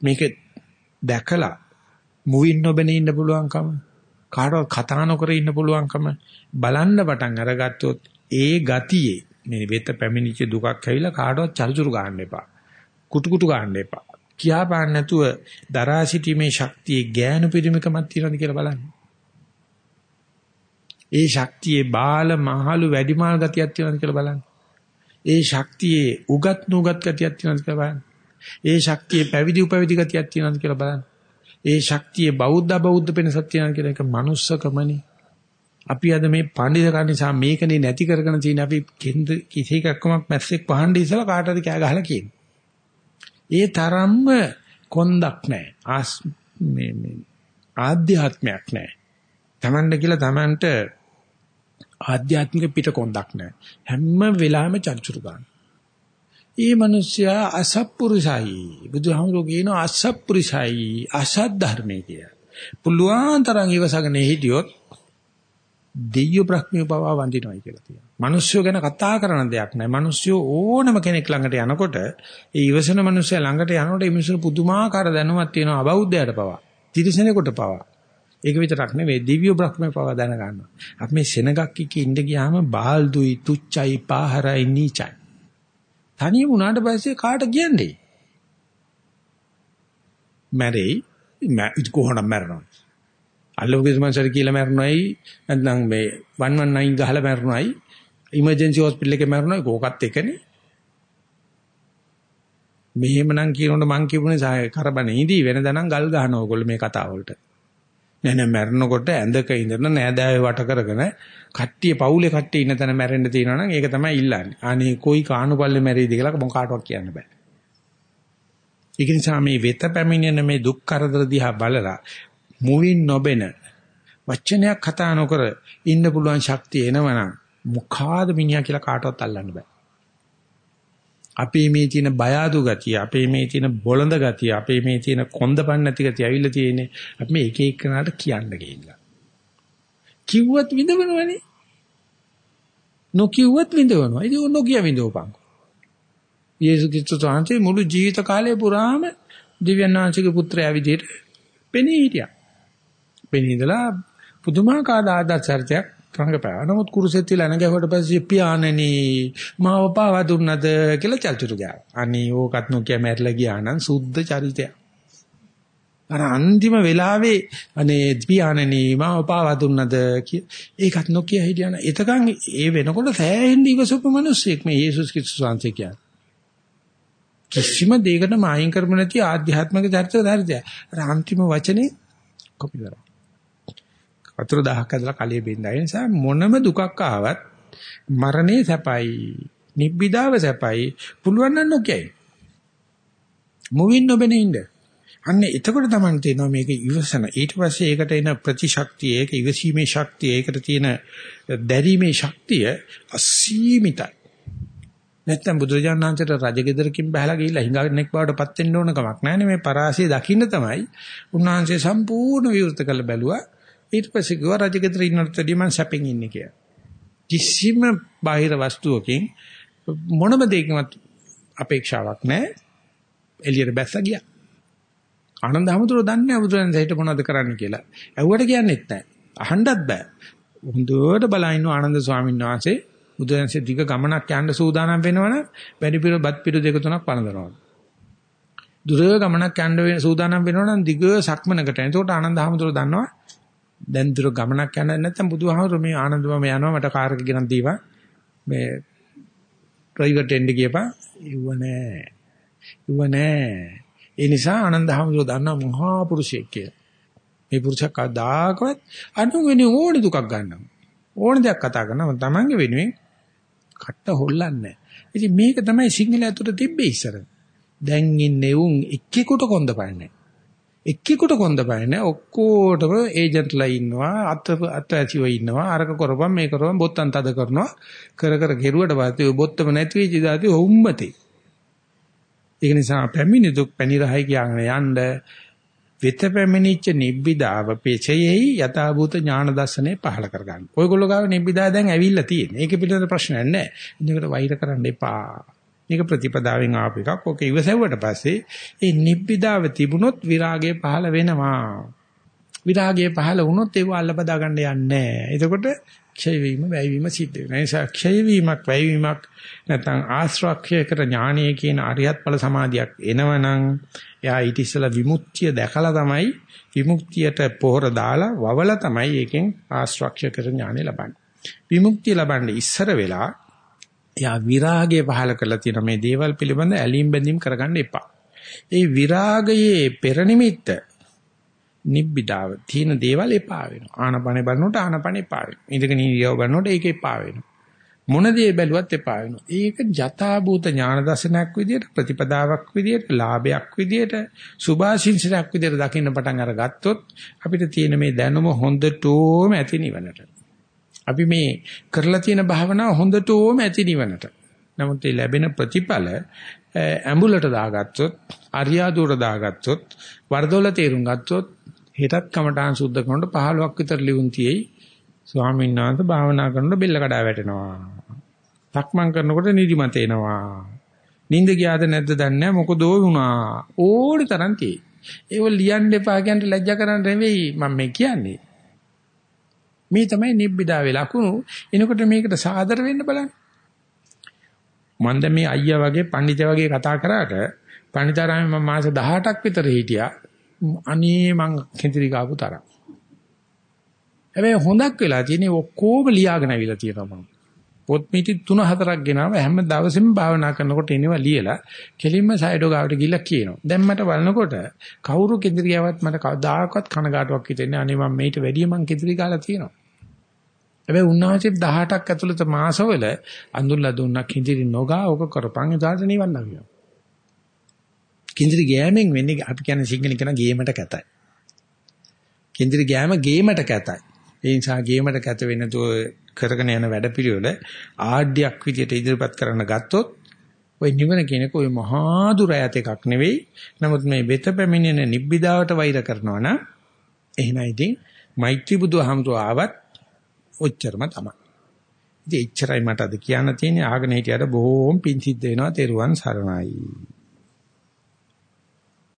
[SPEAKER 1] මේක දැකලා මුවින් නොබෙනේ ඉන්න පුළුවන්කම කාටවත් කතා නොකර ඉන්න පුළුවන්කම බලන්න පටන් අරගත්තොත් ඒ ගතියේ මේ වෙත පැමිණිච්ච දුකක් ඇවිල්ලා කාටවත් චරිචුරු ගන්න එපා කුටු කුටු ගන්න එපා කියා පාන්න නැතුව දරා සිටීමේ ශක්තියේ ගෑනු පිරිමිකමක් තියෙනවද කියලා බලන්න. ඒ ශක්තියේ බාල මහලු වැඩිමාල් ගතියක් තියෙනවද කියලා බලන්න. ඒ ශක්තියේ උගත් නුගත් ගතියක් තියෙනවද කියලා බලන්න. ඒ ශක්තියේ පැවිදි උපවිදි ගතියක් තියෙනවද කියලා බලන්න. ඒ ශක්තියේ බෞද්ධ බෞද්ධ වෙනසක් තියෙනවද කියලා එක manussකමනේ. අපි අද මේ පඬිතුකා නිසා මේකනේ නැති කරගෙන තියෙන අපි කිසි එකක්මක් මැස්සෙක් පහන්න ඉස්සලා කාටද කෑ ගහලා කියන්නේ. ඒ තරම්ම කොන්දක් නැහැ. ආස් මේ මේ ආධ්‍යාත්මයක් නැහැ. Tamanda කියලා Tamanට ආධ්‍යාත්මික පිට කොන්දක් නැහැ. හැම වෙලාවෙම චර්චුරු ගන්න. ඒ මිනිස්සයා අසත්පුරුෂයි. බුදුහාමුදුරුවෝ කියනවා අසත්පුරුෂයි අසත් ධර්මයේ කිය. පුළුවන් තරම් ඉවසගෙන හිටියොත් දෙයියෝ බ්‍රහ්මියෝ පවා වඳිනවයි කියලා තියෙනවා. මිනිස්සු ගැන කතා කරන දෙයක් නෑ. මිනිස්සු ඕනම කෙනෙක් ළඟට යනකොට ඒ ඉවසන මිනිස්සයා ළඟට යනකොට ඒ මිනිස්සු පුදුමාකාර දැනුමක් තියෙනවා අබෞද්ධයට පවා. තිරිසනෙකුට පවා. ඒක විතරක් නෙවෙයි දිව්‍ය බ්‍රහ්මේ පවා දැන ගන්නවා. අපි මේ සෙනගක් එක්ක ඉඳ ගියාම බාල්දුයි තුච්චයි පාහරයි නීචයි. තනියම උනාට පස්සේ කාට කියන්නේ? මැරෙයි කොහොමද මැරෙනවා? අල්ලෝගේ මනසට කියලා මැරුණයි නැත්නම් මේ 119 ගහලා මැරුණයි ඉමර්ජන්සි හොස්පිටල් එකේ මැරුණයි කෝකත් එකනේ. මෙහෙමනම් කියනකොට මං කියුනේ සාය කරබනේ ඉඳී වෙනදනම් ගල් ගහන ඕගොල්ලෝ මේ කතාව වලට නෑ නෑ මැරෙනකොට ඇඳක ඉඳන නෑදෑය වට කරගෙන කට්ටිය පවුලේ කට්ටිය ඉන්න තැන මැරෙන්න තියෙනවා නම් ඒක තමයි ඉල්ලන්නේ. අනේ කොයි කාණුපල්ලේ මැරෙයිද කියලා මොකාටවත් කියන්න බෑ. ඒක නිසා මේ වෙත පැමිණෙන මේ දුක් කරදර දිහා බලලා මුවින් නොබෙන වචනයක් කතා නොකර ඉන්න පුළුවන් ශක්තිය එනවනම් මුඛාද මිනිහා කියලා කාටවත් අල්ලන්න බෑ. අපේ මේ තියෙන බය අඩු ගතිය, අපේ මේ තියෙන බොළඳ ගතිය, අපේ මේ තියෙන කොන්දපන් නැති ගතිය ඇවිල්ලා තියෙන්නේ අපි මේ එක එකනට කියන්න ගිහිල්ලා. කිව්වත් විඳවනවනේ. නොකිව්වත් විඳවනවා. ඉතින් නොකිය විඳවපන්. යේසුස් ක්‍රිස්තුස් වහන්සේ මුළු ජීවිත කාලය පුරාම දිව්‍යඥාන්සේගේ පුත්‍රයා විදිහට පෙනී හිටියා. පෙනී ඉඳලා පුදුමාකාර ආදර්ශයක් රංගපෑ. නමුත් කුරුසෙත් තියලා නැගහුවට පස්සේ පියාණනි මාව පාවා දුන්නද කියලා චල්චුරු ගා. අනේ ඕකත් නොකිය මැරිලා ගියා නම් සුද්ධ චරිතයක්. අර අන්තිම වෙලාවේ අනේ පියාණනි මාව පාවා දුන්නද ඒකත් නොකිය හිටියන. එතකන් ඒ වෙනකොට සෑහෙන්න ඉවසපු මිනිස්සෙක් මේ යේසුස් ක්‍රිස්තුස් වහන්සේ කියන්නේ. කිසිම දෙයකට මායින් කරමු නැති ආධ්‍යාත්මික චරිත ධර්මය. අර අන්තිම වචනේ කොපි කරා. වතුර දහහක් ඇදලා කලිය බින්දා. ඒ නිසා මොනම දුකක් ආවත් මරණේ සැපයි. නිබ්බිදාව සැපයි. පුළුවන් නම් නොකියයි. මුවින් නොබෙනේ ඉන්න. අන්න එතකොට තමයි තේරෙනවා මේක ඉවසන. ඊට පස්සේ ඒකට එන ප්‍රතිශක්තිය, ඒක ඉවසීමේ ශක්තිය, ඒකට තියෙන දැරීමේ ශක්තිය අසීමිතයි. නැත්තම් බුදුරජාණන්සේට රජගෙදරකින් බහලා ගිහිල්ලා හිඟාගෙනෙක් බවට පත් වෙන්න ඕන කමක් නැහැ මේ පරාසය දකින්න තමයි උන්වහන්සේ සම්පූර්ණ විවෘත කළ බැලුවා ඊට පස්සේ ගියා රජගෙදර ඉන්නටදී මම සැපෙන් ඉන්නේ කියලා. කිසිම බාහිර වස්තුවකින් මොනම දෙයකවත් අපේක්ෂාවක් නැහැ. එළියට බැස්සා ගියා. ආනන්ද හැමතුරු දන්නේ නැහැ බුදුරජාණන් හිට මොනවද කරන්න කියලා. ඇහුවට කියන්නෙත් නැහැ. අහන්නත් බෑ. හොඳට බලන ආනන්ද ස්වාමීන් වහන්සේ බුදුරජාණන්සේ දිග ගමනක් යන්න සූදානම් වෙනවනම් වැඩි පිළ බත් පිළ දෙක තුනක් පනදනවා. දුර ගමනක් යන්න සූදානම් වෙනවනම් දිග සක්මනකට. එතකොට ආනන්ද හැමතුරු දන්නවා දැන් දුර ගමනක් යන්න නැත්නම් බුදුහාමුදුරු මේ ආනන්දම යනවා මට කාර් එක ගෙනත් දීපන් මේ ප්‍රයිවට් එන්න ගියපන් ඉව නෑ. ඉව නෑ. ඒ නිසා ආනන්ද හැමතුරු දන්නා මහා පුරුෂයෙක් කියලා. මේ පුරුෂයා කදාකවත් අනු වෙන ඕනේ දුකක් ගන්නවා. ඕන දෙයක් කතා කරනවා. තමන්ගේ වෙනුවෙන් කට්ට හොල්ලන්නේ ඉතින් මේක තමයි සිංහල ඇතුළත තිබ්බේ ඉස්සර. දැන් ඉන්නේ උන් එක්කෙකුට කොන්දපන්නේ එක්කෙකුට කොන්ද බය නැහැ ඔක්කොටම ඒජන්ට්ලා ඉන්නවා අත අත ඇතිව ඉන්නවා අරක කරපම් මේ කරපම් බොත්තම් තද කරනවා කර කර කෙරුවට පස්සේ ඔය බොත්තම නැති වෙච්ච දාති උම්මතේ ඒක නිසා පැමිණි දුක් පැණි රහයි කියන යන්න වෙත පැමිණිච්ච නිබ්බිදාව පෙචෙයි යථාභූත ඥාන දර්ශනේ පහල කරගන්න. ඔයගොල්ලෝ ගාව නිබ්බිදා දැන් ඇවිල්ලා තියෙන. ඒක පිළිබඳ ප්‍රශ්නයක් නැහැ. ඒකට වෛර කරන්න එපා. මේක ප්‍රතිපදාවෙන් ආපු එකක්. ඔක ඉවසෙව්වට පස්සේ ඒ නිබ්බිදාව තිබුණොත් විරාගය පහළ වෙනවා. විරාගය පහළ වුණොත් ඒව අල්ලබදා ගන්න යන්නේ නැහැ. එතකොට ක්ෂය වීම වැය වීම සිද්ධ වෙනවා. ඒ නිසා ක්ෂය වීමක් වැය වීමක් නැත්නම් ආශ්‍රක්ෂය කර ඥානීය කියන අරියත් ඵල සමාධියක් එනවනම් එයා ඊට ඉස්සලා විමුක්තිය දැකලා තමයි විමුක්තියට පොහොර දාලා වවලා තමයි ඒකෙන් ආශ්‍රක්ෂය කර ඥානෙ ලබන්නේ. විමුක්තිය ලබන්නේ ඉස්සර වෙලා එයා විරාගය පහල කරලා තියෙන මේ දේවල් පිළිබඳ ඇලීම් බැඳීම් කරගන්න එපා. ඒ විරාගයේ පෙර නිමිත්ත නිබ්බිදාව තියෙන දේවල් එපා වෙනවා. ආනපනේ බලනකොට ආනපනේ එපා වෙනවා. ඉඳගෙන ඉරියව බලනකොට ඒක එපා වෙනවා. මොන දේ බැලුවත් එපා වෙනවා. ඒක ජතා භූත ඥාන දර්ශනයක් විදියට ප්‍රතිපදාවක් විදියට ලාභයක් විදියට සුභාශිංසනයක් විදියට දකින්න පටන් අරගත්තොත් අපිට තියෙන මේ දැනුම හොඳටම ඇති නිවනට. අපි මේ කරලා තියෙන භාවනාව හොඳටම ඇති නිවනට. නමුත් මේ ලැබෙන ප්‍රතිඵල ඇඹුලට දාගත්තොත්, අරියාදුවට දාගත්තොත්, වරදොල තේරුම් ගත්තොත් හෙටත් කමඨාන් සුද්ධ කරනකොට 15ක් විතර ලියුම් තියෙයි. ස්වාමීන් වහන්සේ භාවනා කරනකොට බෙල්ල කඩා වැටෙනවා. තක්මන් කරනකොට නිදිමත එනවා. නිින්ද ගියාද නැද්ද දන්නේ නැහැ මොකදෝ වුණා. ඕනි තරම් තියෙයි. ඒව ලියන්න එපා කියන්න ලැජ්ජා කරන්න නෙවෙයි මම මේ කියන්නේ. මේ තමයි නිබ්බිදාවේ ලකුණු. එනකොට මේකට සාදර වෙන්න බලන්න. මම දැන් මේ අයියා වගේ පඬිතුමා වගේ කතා කරාට පඬිතරාමේ මම මාස 18ක් විතර හිටියා. අනේ මං කෙන්තිරි ගාපු තරම්. හැබැයි හොඳක් වෙලා තියෙන්නේ ඔක්කොම ලියාගෙන අවිලා තියෙනවා මම. පොත් මිටි 3 4ක් ගෙනාව හැම දවසෙම භාවනා කරනකොට එනවා ලියලා කෙලින්ම සයිඩෝ ගාවට ගිහිල්ලා කියනවා. දැන් මට බලනකොට කවුරු කෙන්දිරියාවත් මට කවදාකවත් කනගාටුවක් හිතෙන්නේ අනේ මම මේිට වැඩිය මං කෙන්දිරි ගාලා තියෙනවා. හැබැයි උන්වහන්සේ 18ක් ඇතුළත මාසවල අඳුල්ලා දුන්නා කිඳිරි නොගා ඕක කරපන් එදාට නිවන් ලැබියෝ. කිඳිරි ගෑමෙන් වෙන්නේ අපි කියන්නේ සිංහලෙන් කියන ගේමට කැතයි. කිඳිරි ගෑම ගේමට කැතයි. ඒ නිසා ගේමට කැත වෙන දෝ කරගෙන යන වැඩපිළිවෙල ආඩ්‍යයක් විදියට ඉදිරිපත් කරන්න ගත්තොත් ඔය නිවන කියනක ඔය මහා දුර ඈත එකක් නෙවෙයි. නමුත් මේ වෙත පැමිණෙන නිබ්බිදාවට වෛර කරනවා නම් එහෙනම් ඉතින් මෛත්‍රී බුදුහමතු ආවත් ඔච්චරම තමයි. ඉතින් එච්චරයි මට අද කියන්න තියෙන්නේ ආගෙන හිටියට බොහෝම පිං සිද්ධ වෙනවා තෙරුවන් සරණයි.